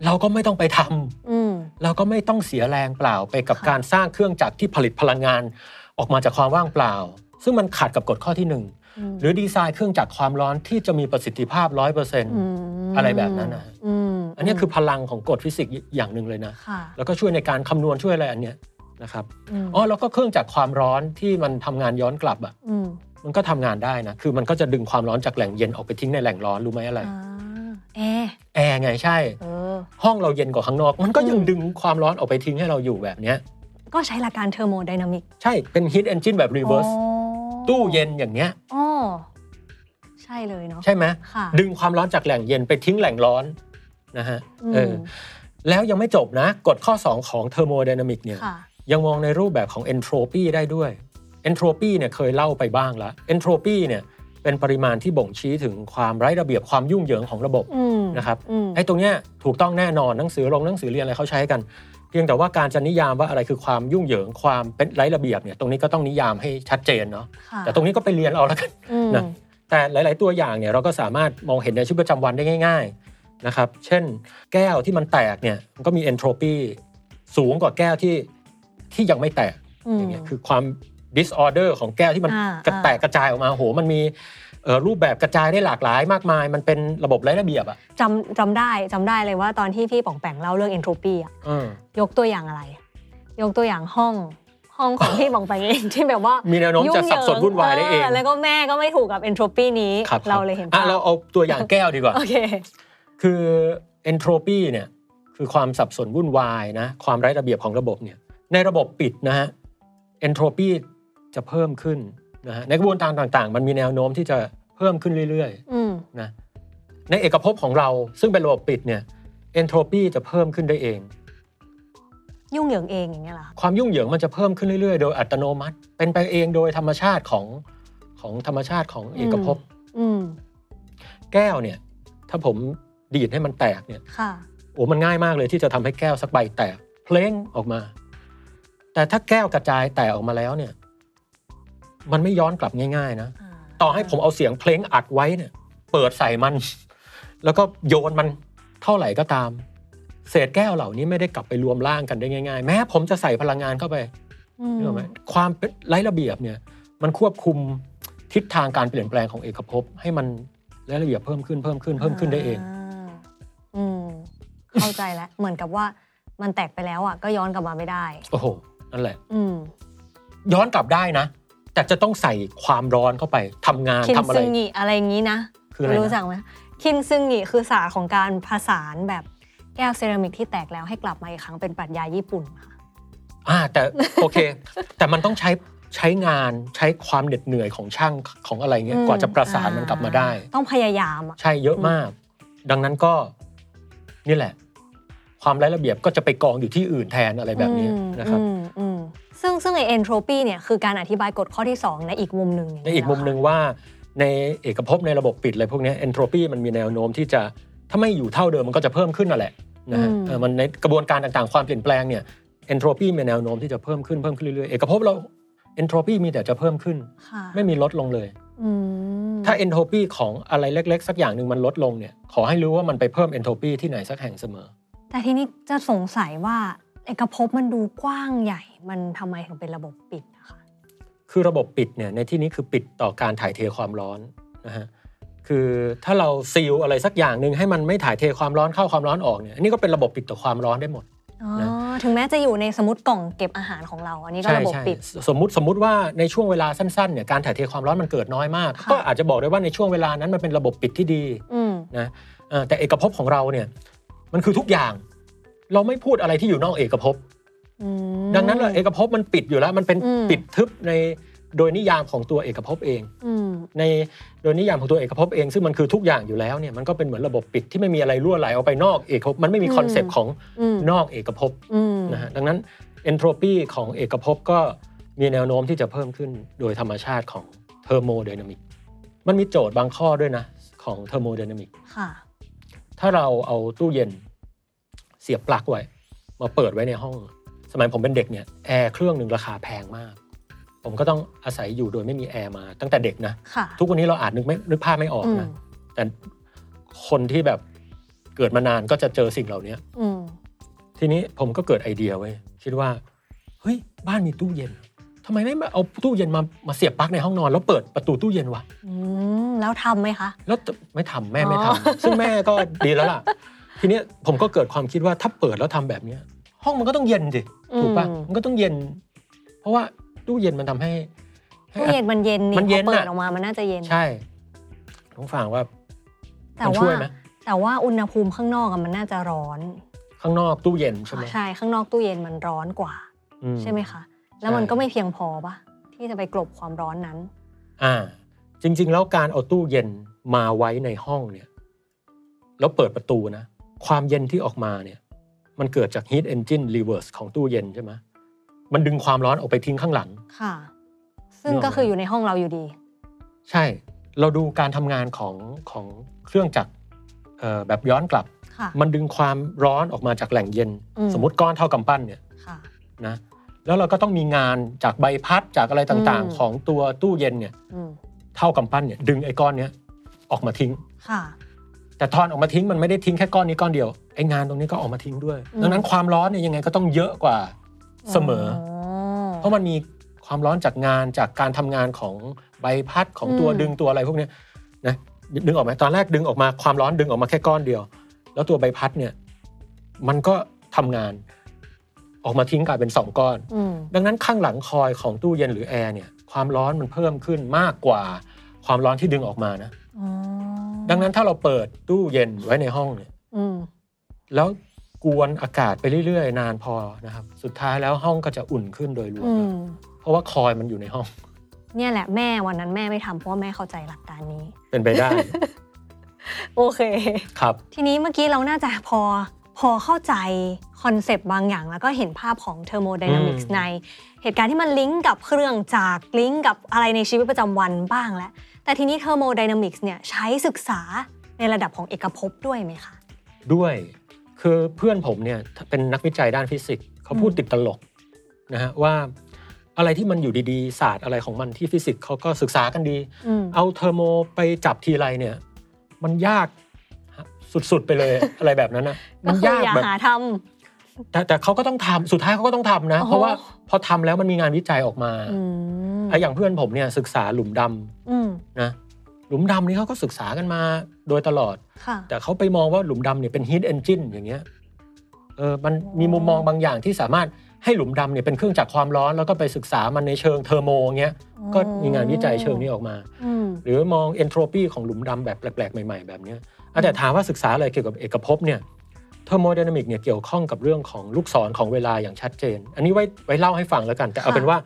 เราก็ไม่ต้องไปทำอืมเราก็ไม่ต้องเสียแรงเปล่าไปกับค่ะการสร้างเครื่องจักรที่ผลิตพลังงานออกมาจากความว่างเปล่า ซึ่งมันขัดกับกฎข้อที่หนึ่งมหรือดีไซน์เครื่องจักรความร้อนที่จะมีประสิทธิภาพร้อยเปอร์เซ็นต์มอะไรแบบนั้นนะอืมอันนี้คือพลังของกฎฟิสิกส์อย่างหนึ่งเลยนะค่ะแล้วก็ช่วยในการคำนวณช่วยอะไรอันเนี้ย นะครับมอ๋อแล้วก็เครื่องจักรความร้อนที่มันทำงานย้อนกลับอะอืมมันก็ทำงานได้นะ คือมันก็จะดึงความร้อนจากแหล่งเย็นออกไปทิ้งในแหล่งร้อนรู้ไหมอะไรอ่าแอร์แอร์ไงใช่เออห้องเราเย็นกว่าข้างนอก มันก็ยังอืมดึงความร้อนออกไปทิ้งให้เราอยู่แบบเนี้ยก็ใช้หลักการเทอร์โมไดนามิกใช่เป็น heat engine แบบ reverse ตู้เย็นอย่างเนี้ยอ๋อใช่เลยเนาะใช่ไหมค่ะดึงความร้อนจากแหล่งเย็นไปทิ้งแหล่งร้อนนะฮะอืมเออแล้วยังไม่จบนะกฎข้อ 2 ของเทอร์โมไดนามิกเนี่ยค่ะ ยังมองในรูปแบบของ entropy ได้ด้วยเอนโทรปีเนี่ยเคยเล่าไปบ้างแล้วเอนโทรปีเนี่ยเป็นปริมาณที่บ่งชี้ถึงความไร้ระเบียบความยุ่งเหยิงของระบบอืมนะครับอืมไอ้ตรงเนี้ยถูกต้องแน่นอนหนังสือลงหนังสือเรียนอะไรเขาใช้กัน เพียงแต่ว่าการจะนิยามว่าอะไรคือความยุ่งเหยิงความเป็นไร้ระเบียบเนี่ยตรงนี้ก็ต้องนิยามให้ชัดเจนเนาะค่ะแต่ตรงนี้ก็ไปเรียนเอาแล้วกันอืมนะแต่หลาย ๆ ตัวอย่างเนี่ยเราก็สามารถมองเห็นในชีวิตประจำวันได้ง่าย ๆนะครับ เช่น แก้วที่มันแตกเนี่ยมันก็มีเอนโทรปีสูงกว่าแก้วที่ ที่ยังไม่แตกมอย่างเงี้ยคือความ disorder ของแก้วที่มันอ่ากระแตกกระจายออกมาโหมันมีเอ่อรูปแบบกระจายได้หลากหลายมากมาย มันเป็นระบบไร้ระเบียบอะจำจำได้จำได้เลยว่าตอนที่พี่ป๋องแปงเล่าเรื่องเอนโทรปีอะเออยกตัวอย่างอะไร ยกตัวอย่างห้องห้องของพี่ป๋องแปงเองที่แบบว่ามีแนวโน้มจะสับสนวุ่นวายได้เองแล้วก็แม่ก็ไม่ถูกกับเอนโทรปีนี้ครับเราเลยเห็นอะภาพเราเอาตัวอย่างแก้วดีกว่าโอเคคือเอนโทรปีเนี่ยคือความสับสนวุ่นวายนะความไร้ระเบียบของระบบเนี่ย ในระบบปิดนะฮะเอนโทรปีจะเพิ่มขึ้นนะฮะในกระบวนการต่างๆ มันมีแนวโน้มที่จะเพิ่มขึ้นเรื่อยอืมๆนะในเอกภพของเราซึ่งเป็นระบบปิดเนี่ยเอนโทรปีจะเพิ่มขึ้นได้เอง ยุ่งเหยิงเองอย่างเงี้ยเหรอคะความยุ่งเหยิงมันจะเพิ่มขึ้นเรื่อยๆ โดยอัตโนมัติ เป็นไปเองโดยธรรมชาติของของธรรมชาติของเอกภพอืมแก้วเนี่ย ถ้าผมดีดให้มันแตกเนี่ยค่ะโอ้มันง่ายมากเลยที่จะทำให้แก้วสักใบแตกเพลงออกมา แต่ถ้าแก้วกระจายแตกออกมาแล้วเนี่ย มันไม่ย้อนกลับง่าย ๆ นะ ต่อให้ผมเอาเสียงเพลงอัดไว้เนี่ย เปิดใส่มัน แล้วก็โยนมันเท่าไหร่ก็ตาม เศษแก้วเหล่านี้ไม่ได้กลับไปรวมร่างกันได้ง่าย ๆ แม้ผมจะใส่พลังงานเข้าไปอืมนึกออกไหมความเป็นไร้ระเบียบเนี่ย มันควบคุมทิศทางการเปลี่ยนแปลงของเอกภพให้มันไร้ระเบียบเพิ่มขึ้นเพิ่มขึ้นเพิ่มขึ้นได้เองาอืมเข้าใจแล้วเหมือนกับว่ามันแตกไปแล้วอะก็ย้อนกลับมาไม่ได้ โอ้โห นั่นแหละอืมย้อนกลับได้นะ แต่จะต้องใส่ความร้อนเข้าไปทำงานคินทำอะไรซึงิอะไรอย่างนี้นะคืออะไรนะรู้จักไหมคินซึงิคือศาสตร์ของการผสานแบบแก้วเซรามิกที่แตกแล้วให้กลับมาอีกครั้งเป็นปรัชญาญี่ปุ่นค่ะอ่าแต่โอเค แต่มันต้องใช้ใช้งานใช้ความเหน็ดเหนื่อยของช่างของอะไรเงี้ยอืมกว่าจะประสานมันกลับมาได้ ต้องพยายามอะใช่เยอะมาก ดังนั้นก็นี่แหละ ความไร้ระเบียบก็จะไปกองอยู่ที่อื่นแทนอะไรแบบนี้อืมนะครับอืมอืมซึ่งซึ่งไอ้เอนโทรปีเนี่ยคือการอธิบายกฎข้อที่ 2 ในอีกมุมหนึ่งอย่างในนี้อีกมุมหนึ่งว่าในเอกภพในระบบปิดอะไรพวกเนี้ยเอนโทรปีมันมีแนวโน้มที่จะถ้าไม่อยู่เท่าเดิมมันก็จะเพิ่มขึ้นนั่นแหละนะฮะเออมันในกระบวนการต่างๆความเปลี่ยนแปลงเนี่ยเอนโทรปีมีแนวโน้มที่จะเพิ่มขึ้นเพิ่มขึ้นเรื่อยๆเอกภพเราเอนโทรปีมีแต่จะเพิ่มขึ้นค่ะไม่มีลดลงเลยอืมถ้าเอนโทรปีของอะไรเล็ก ๆ สักอย่างหนึ่งมันลดลงเนี่ยขอให้รู้ว่ามันไปเพิ่มเอนโทรปีที่ไหนสักแห่งเสมอ แต่ทีนี้จะสงสัยว่าเอกภพมันดูกว้างใหญ่ มันทำไมถึงเป็นระบบปิดนะคะคือระบบปิดเนี่ยในที่นี้คือปิดต่อการถ่ายเทความร้อนนะฮะคือถ้าเราซีลอะไรสักอย่างหนึ่งให้มันไม่ถ่ายเทความร้อนเข้าความร้อนออกเนี่ยอันนี้ก็เป็นระบบปิดต่อความร้อนได้หมดอ๋อนะถึงแม้จะอยู่ในสมมติกล่องเก็บอาหารของเรา อันนี้ก็ใช่ระบบใช่ปิด สมมติสมมติว่าในช่วงเวลาสั้นๆเนี่ยการถ่ายเทความร้อนมันเกิดน้อยมากค่ะก็อาจจะบอกได้ว่าในช่วงเวลานั้นมันเป็นระบบปิดที่ดีอืมนะเอ่อแต่เอกภพของเราเนี่ย มันคือทุกอย่าง เราไม่พูดอะไรที่อยู่นอกเอกภพอืมดังนั้นเราเอกภพมันปิดอยู่แล้ว มันเป็นอืมปิดทึบในโดยนิยามของตัวเอกภพเองอืมในโดยนิยามของตัวเอกภพเอง ซึ่งมันคือทุกอย่างอยู่แล้วเนี่ยมันก็เป็นเหมือนระบบปิดที่ไม่มีอะไรรั่วไหลออกไปนอกเอกภพมันไม่มีอืม concept ของอืมนอกเอกภพอืมนะฮะดังนั้นเอนโทรปีของเอกภพก็มีแนวโน้มที่จะเพิ่มขึ้นโดยธรรมชาติของเทอร์โมไดนามิกมันมีโจทย์บางข้อด้วยนะ ของเทอร์โมไดนามิกค่ะ ถ้าเราเอาตู้เย็นเสียบปลั๊กไว้ มาเปิดไว้ในห้อง สมัยผมเป็นเด็กเนี่ยแอร์เครื่องหนึ่งราคาแพงมาก ผมก็ต้องอาศัยอยู่โดยไม่มีแอร์มาตั้งแต่เด็กนะค่ะทุกวันนี้เราอาจนึกไม่นึกภาพไม่ออกอืมนะแต่คนที่แบบเกิดมานานก็จะเจอสิ่งเหล่านี้อืมทีนี้ผมก็เกิดไอเดียเว้ยคิดว่า เฮ้ย บ้านมีตู้เย็น ทำไมไม่มาเอาตู้เย็นมามาเสียบปลั๊กในห้องนอน แล้วเปิดประตูตู้เย็นวะอืมแล้วทำไหมคะ แล้วจะไม่ทำแม่ไม่อ๋ทำอซึ่งแม่ก็ดีแล้วล่ะ ทีเนี้ยผมก็เกิดความคิดว่าถ้าเปิดแล้วทำแบบเนี้ย ห้องมันก็ต้องเย็นสิถูกปะอืมมันก็ต้องเย็น เพราะว่าตู้เย็นมันทำให้ให้ตู้เย็นมันเย็นนี่มันเย็นพอเปิดน่ะออกมามันน่าจะเย็นใช่ต้องฟังว่าแต่มันว่าช่วยไหมแต่ว่าอุณหภูมิข้างนอกอะมันน่าจะร้อน ข้างนอกตู้เย็นใช่ไหมใช่ข้างนอกตู้เย็นมันร้อนกว่าอืใช่ไหมคะ แล้วมันใช่ก็ไม่เพียงพอปะที่จะไปกลบความร้อนนั้น อ่า จริง ๆ แล้วการเอาตู้เย็นมาไว้ในห้องเนี่ย แล้วเปิดประตูนะ ความเย็นที่ออกมาเนี่ย มันเกิดจาก heat engine reverse ของตู้เย็นใช่ไหมมันดึงความร้อนออกไปทิ้งข้างหลัง ค่ะซซึ่งก็คืออยู่ในห้องเราอยู่ดี ใช่ เราดูการทำงานของของเครื่องจักรเอ่อแบบย้อนกลับค่ะมันดึงความร้อนออกมาจากแหล่งเย็นอืมสมมติก้อนเท่ากำปั้นเนี่ยค่ะนะ แล้วเราก็ต้องมีงานจากใบพัดจากอะไรต่างอืมๆของตัวตู้เย็นเนี่ยอืมเท่ากำปั้นเนี่ยดึงไอ้ก้อนเนี้ยออกมาทิ้งค่ะ แต่ทอนออกมาทิ้งมันไม่ได้ทิ้งแค่ก้อนนี้ก้อนเดียวไอ้งานตรงนี้ก็ออกมาทิ้งด้วยอืมดังนั้นความร้อนเนี่ยยังไงก็ต้องเยอะกว่าเสมอ เพราะมันมีความร้อนจากงานจากการทำงานของใบพัดของตัวอืมดึงตัวอะไรพวกเนี้ยนะดึงออกไหมตอนแรกดึงออกมาความร้อนดึงออกมาแค่ก้อนเดียว แล้วตัวใบพัดเนี่ยมันก็ทำงาน ออกมาทิ้งกลายเป็นสองก้อนอืมดังนั้นข้างหลังคอยของตู้เย็นหรือแอร์เนี่ยความร้อนมันเพิ่มขึ้นมากกว่าความร้อนที่ดึงออกมานะอ๋อดังนั้นถ้าเราเปิดตู้เย็นไว้ในห้องเนี่ยอืมแล้วกวนอากาศไปเรื่อยๆ นานพอนะครับ สุดท้ายแล้วห้องก็จะอุ่นขึ้นโดยรวมอืแล้วมเพราะว่าคอยล์มันอยู่ในห้อง เนี่ยแหละแม่วันนั้นแม่ไม่ทำเพราะว่าแม่เข้าใจหลักการนี้ เป็นไปได้ โอเค ครับ ทีนี้เมื่อกี้เราน่าจะพอพอเข้าใจ concept บางอย่าง แล้วก็เห็นภาพของเทอร์โมไดนามิกส์อืมใน เหตุการณ์ที่มันลิงก์กับเครื่องจักรลิงก์กับอะไรในชีวิตประจำวันบ้างแล้ว แต่ทีนี้เทอร์โมไดนามิกส์เนี่ยใช้ศึกษาในระดับของเอกภพด้วยไหมคะ ด้วยคือเพื่อนผมเนี่ยเป็นนักวิจัยด้านฟิสิกส์เขาพูดอืมติดตลกนะฮะว่าอะไรที่มันอยู่ดีๆศาสตร์อะไรของมันที่ฟิสิกส์เขาก็ศึกษากันดีอืมเอาเทอร์โมไปจับทีไรเนี่ย มันยากสุดๆไปเลยอะไรแบบนั้นนะก็มันคือยากอย่าแบบหาท แต่แต่เขาก็ต้องทำสุดท้ายเขาก็ต้องทำนะโอ้โหเพราะว่าพอทำแล้วมันมีงานวิจัยออกมาำอืมไอ้อย่างเพื่อนผมเนี่ยศึกษาหลุมดำอืมนะหลุมดำนี่เขาก็ศึกษากันมาโดยตลอดค่ะแต่เขาไปมองว่าหลุมดำเนี่ยเป็น heat engine อย่างเงี้ยเออมันอ๋อมีมุมมองบางอย่างที่สามารถให้หลุมดำเนี่ยเป็นเครื่องจักรความร้อน แล้วก็ไปศึกษามันในเชิง thermo เงี้ยก็มีงานวิจัยเชิงนี้ออกมาอืมหรือมอง entropy ของหลุมดำแบบแปลกๆใหม่ ๆ แบบเนี้ยอะแต่ถามว่าศึกษาอะไรเกี่ยวกับเอกภพเนี่ย thermodynamic เนี่ยเกี่ยวข้องกับเรื่องของลูกศรของเวลาอย่างชัดเจน อันนี้ไว้ไว้เล่าให้ฟังแล้วกัน แต่เอาค่ะเป็นว่า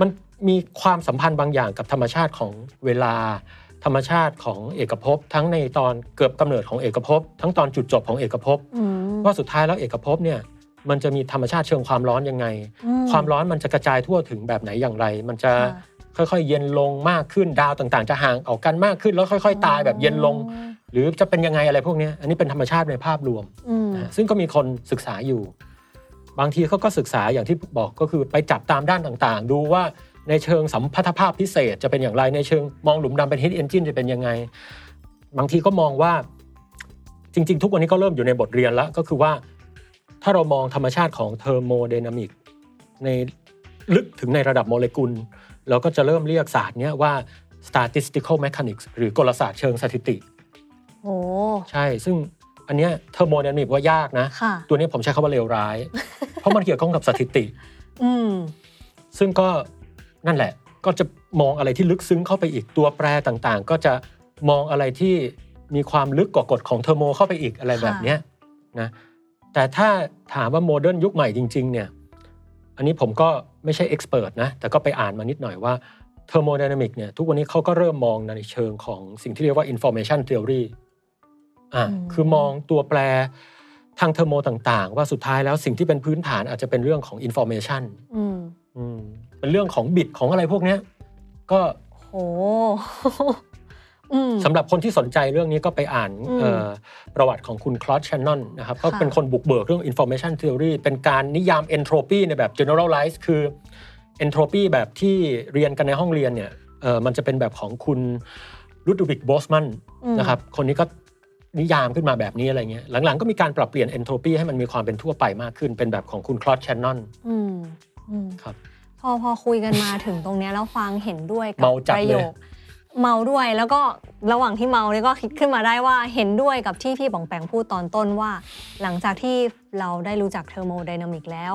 มันมีความสัมพันธ์บางอย่างกับธรรมชาติของเวลา ธรรมชาติของเอกภพ ทั้งในตอนเกือบกำเนิดของเอกภพ ทั้งตอนจุดจบของเอกภพอืมว่าสุดท้ายแล้วเอกภพเนี่ยมันจะมีธรรมชาติเชิงความร้อนยังไงอืความร้อนมันจะกระจายทั่วถึงแบบไหนอย่างไร มันจะค่ะค่อยๆ เย็นลงมากขึ้นดาวต่างๆ จะห่างออกกันมากขึ้นแล้วค่อย ๆ ตายแบบเย็นลง หรือจะเป็นยังไงอะไรพวกเนี้ยอันนี้เป็นธรรมชาติในภาพรวมอืมนะฮะซึ่งก็มีคนศึกษาอยู่ บางทีเขาก็ศึกษาอย่างที่บอกก็คือไปจับตามด้านต่างๆ ดูว่าในเชิงสัมพัทธภาพพิเศษจะเป็นอย่างไรในเชิงมองหลุมดำเป็น heat engine จะเป็นยังไง บางทีก็มองว่าจริง ๆ ทุกวันนี้ก็เริ่มอยู่ในบทเรียนแล้ว ก็คือว่า ถ้าเรามองธรรมชาติของ thermodynamic ในลึกถึงในระดับโมเลกุล เราก็จะเริ่มเรียกศาสตร์เนี้ยว่า statistical mechanics หรือกลศาสตร์เชิงสถิติ โอ้ใช่ ซึ่งอันเนี้ย thermodynamic ว่ายากนะ ค่ะ ตัวนี้ผมใช้คำว่าเลวร้าย เพราะมันเกี่ยวข้องกับสถิติ อืม ซึ่งก็นั่นแหละ ก็จะมองอะไรที่ลึกซึ้งเข้าไปอีกตัวแปรต่างๆ ก็จะมองอะไรที่มีความลึกกว่ากฎของ thermo เข้าไปอีกอะไรแบบเนี้ยนะแต่ถ้าถามว่า modern ยุคใหม่จริง ๆ เนี่ย อันนี้ผมก็ไม่ใช่ expert นะ แต่ก็ไปอ่านมานิดหน่อยว่า thermodynamic เนี่ยทุกวันนี้เขาก็เริ่มมองในเชิงของสิ่งที่เรียกว่า information theory อ่าอืมคือมองตัวแปรทางเทอร์โมต่างๆ ว่าสุดท้ายแล้วสิ่งที่เป็นพื้นฐานอาจจะเป็นเรื่องของ information อืมอืมเป็นเรื่องของบิตของอะไรพวกเนี้ย ก็โหอืมสำหรับคนที่สนใจเรื่องนี้ก็ไปอ่านอืมเอ่อประวัติของคุณคลอสแชนนอนนะครับเขาเป็นคนบุกเบิกเรื่อง information theory เป็นการนิยาม entropy ในแบบ generalize คือ entropy แบบที่เรียนกันในห้องเรียนเนี่ยเอ่อมันจะเป็นแบบของคุณลุดวิกโบลทซ์มันน์ อืมนะครับ คนนี้ก็ นิยามขึ้นมาแบบนี้อะไรเงี้ยหลังๆ ก็มีการปรับเปลี่ยน entropy ให้มันมีความเป็นทั่วไปมากขึ้น เป็นแบบของคุณคล็อด แชนนอนอืมอืมครับพอพอคุยกันมาถึงตรงเนี้ยแล้วฟังเห็นด้วยกับเมาจัดเลยประโยคเมาด้วยแล้วก็ระหว่างที่เมาเนี่ยก็คิดขึ้นมาได้ว่าเห็นด้วยกับที่พี่ป๋องแปงพูดตอนต้นว่า หลังจากที่เราได้รู้จัก thermodynamic แล้ว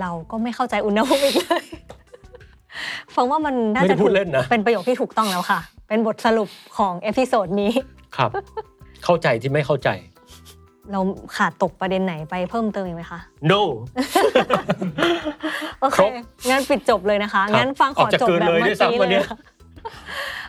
เราก็ไม่เข้าใจอุณหภูมิอีกเลยฟังว่ามันน่าไม่จะได้พูดเล่นนะเป็นประโยคที่ถูกต้องแล้วค่ะ เป็นบทสรุปของเอพิโซดนี้ครับ เข้าใจที่ไม่เข้าใจ เราขาดตกประเด็นไหนไปเพิ่มเติมอีกไหมคะ no โอเคครบงั้นปิดจบเลยนะคะครับงั้นฟังขอออกจะจบเกินแบบเลยเมื่ด้อวยซ้ำกี้วันเลเนี้ยยค่ะ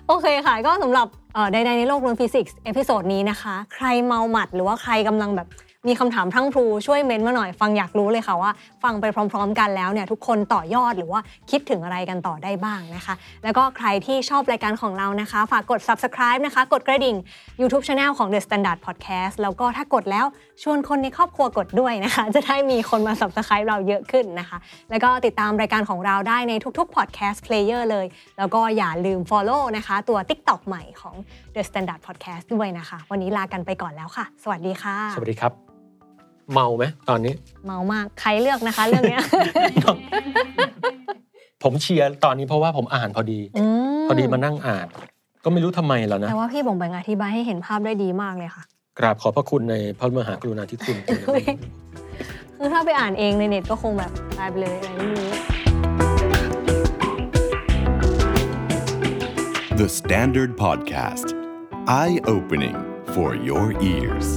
โอเคค่ะ ก็สำหรับเอ่อใดๆในโลกดนฟิสิกส์เอพิโซดนี้นะคะ ใครเมาหมัดหรือว่าใครกำลังแบบ มีคำถามพรั่งพรูช่วยเม้นต์มาหน่อยฟังอยากรู้เลยค่ะว่า ฟังไปพร้อม ๆ กันแล้วเนี่ยทุกคนต่อยอดหรือว่าคิดถึงอะไรกันต่อได้บ้างนะคะ แล้วก็ใครที่ชอบรายการของเรานะคะ ฝากกด subscribe นะคะ กดกระดิ่ง YouTube Channel ของ The Standard Podcast แล้วก็ถ้ากดแล้วชวนคนในครอบครัวกดด้วยนะคะ จะได้มีคนมา subscribe เราเยอะขึ้นนะคะ แล้วก็ติดตามรายการของเราได้ในทุกๆ podcast player เลย แล้วก็อย่าลืม follow นะคะ ตัว TikTok ใหม่ของ The Standard Podcast ด้วยนะคะ วันนี้ลากันไปก่อนแล้วค่ะ สวัสดีค่ะ สวัสดีครับ เมาไหมตอนนี้ เมามากใครเลือกนะคะ เรื่องเนี้ย ผมเชียร์ตอนนี้เพราะว่าผมอ่านพอดีมพอดีมานั่งอ่าน ก็ไม่รู้ทำไมแล้วนะแต่ว่าพี่บงแบงอธิบายให้เห็นภาพได้ดีมากเลยค่ะ กราบขอบพระคุณในพระมหากรุณาธิคุณคือถ้าไปอ่านเองในเน็ตก็คงแบบตายไปเลยอะไรไม่รู้ The Standard Podcast. Eye opening for your ears.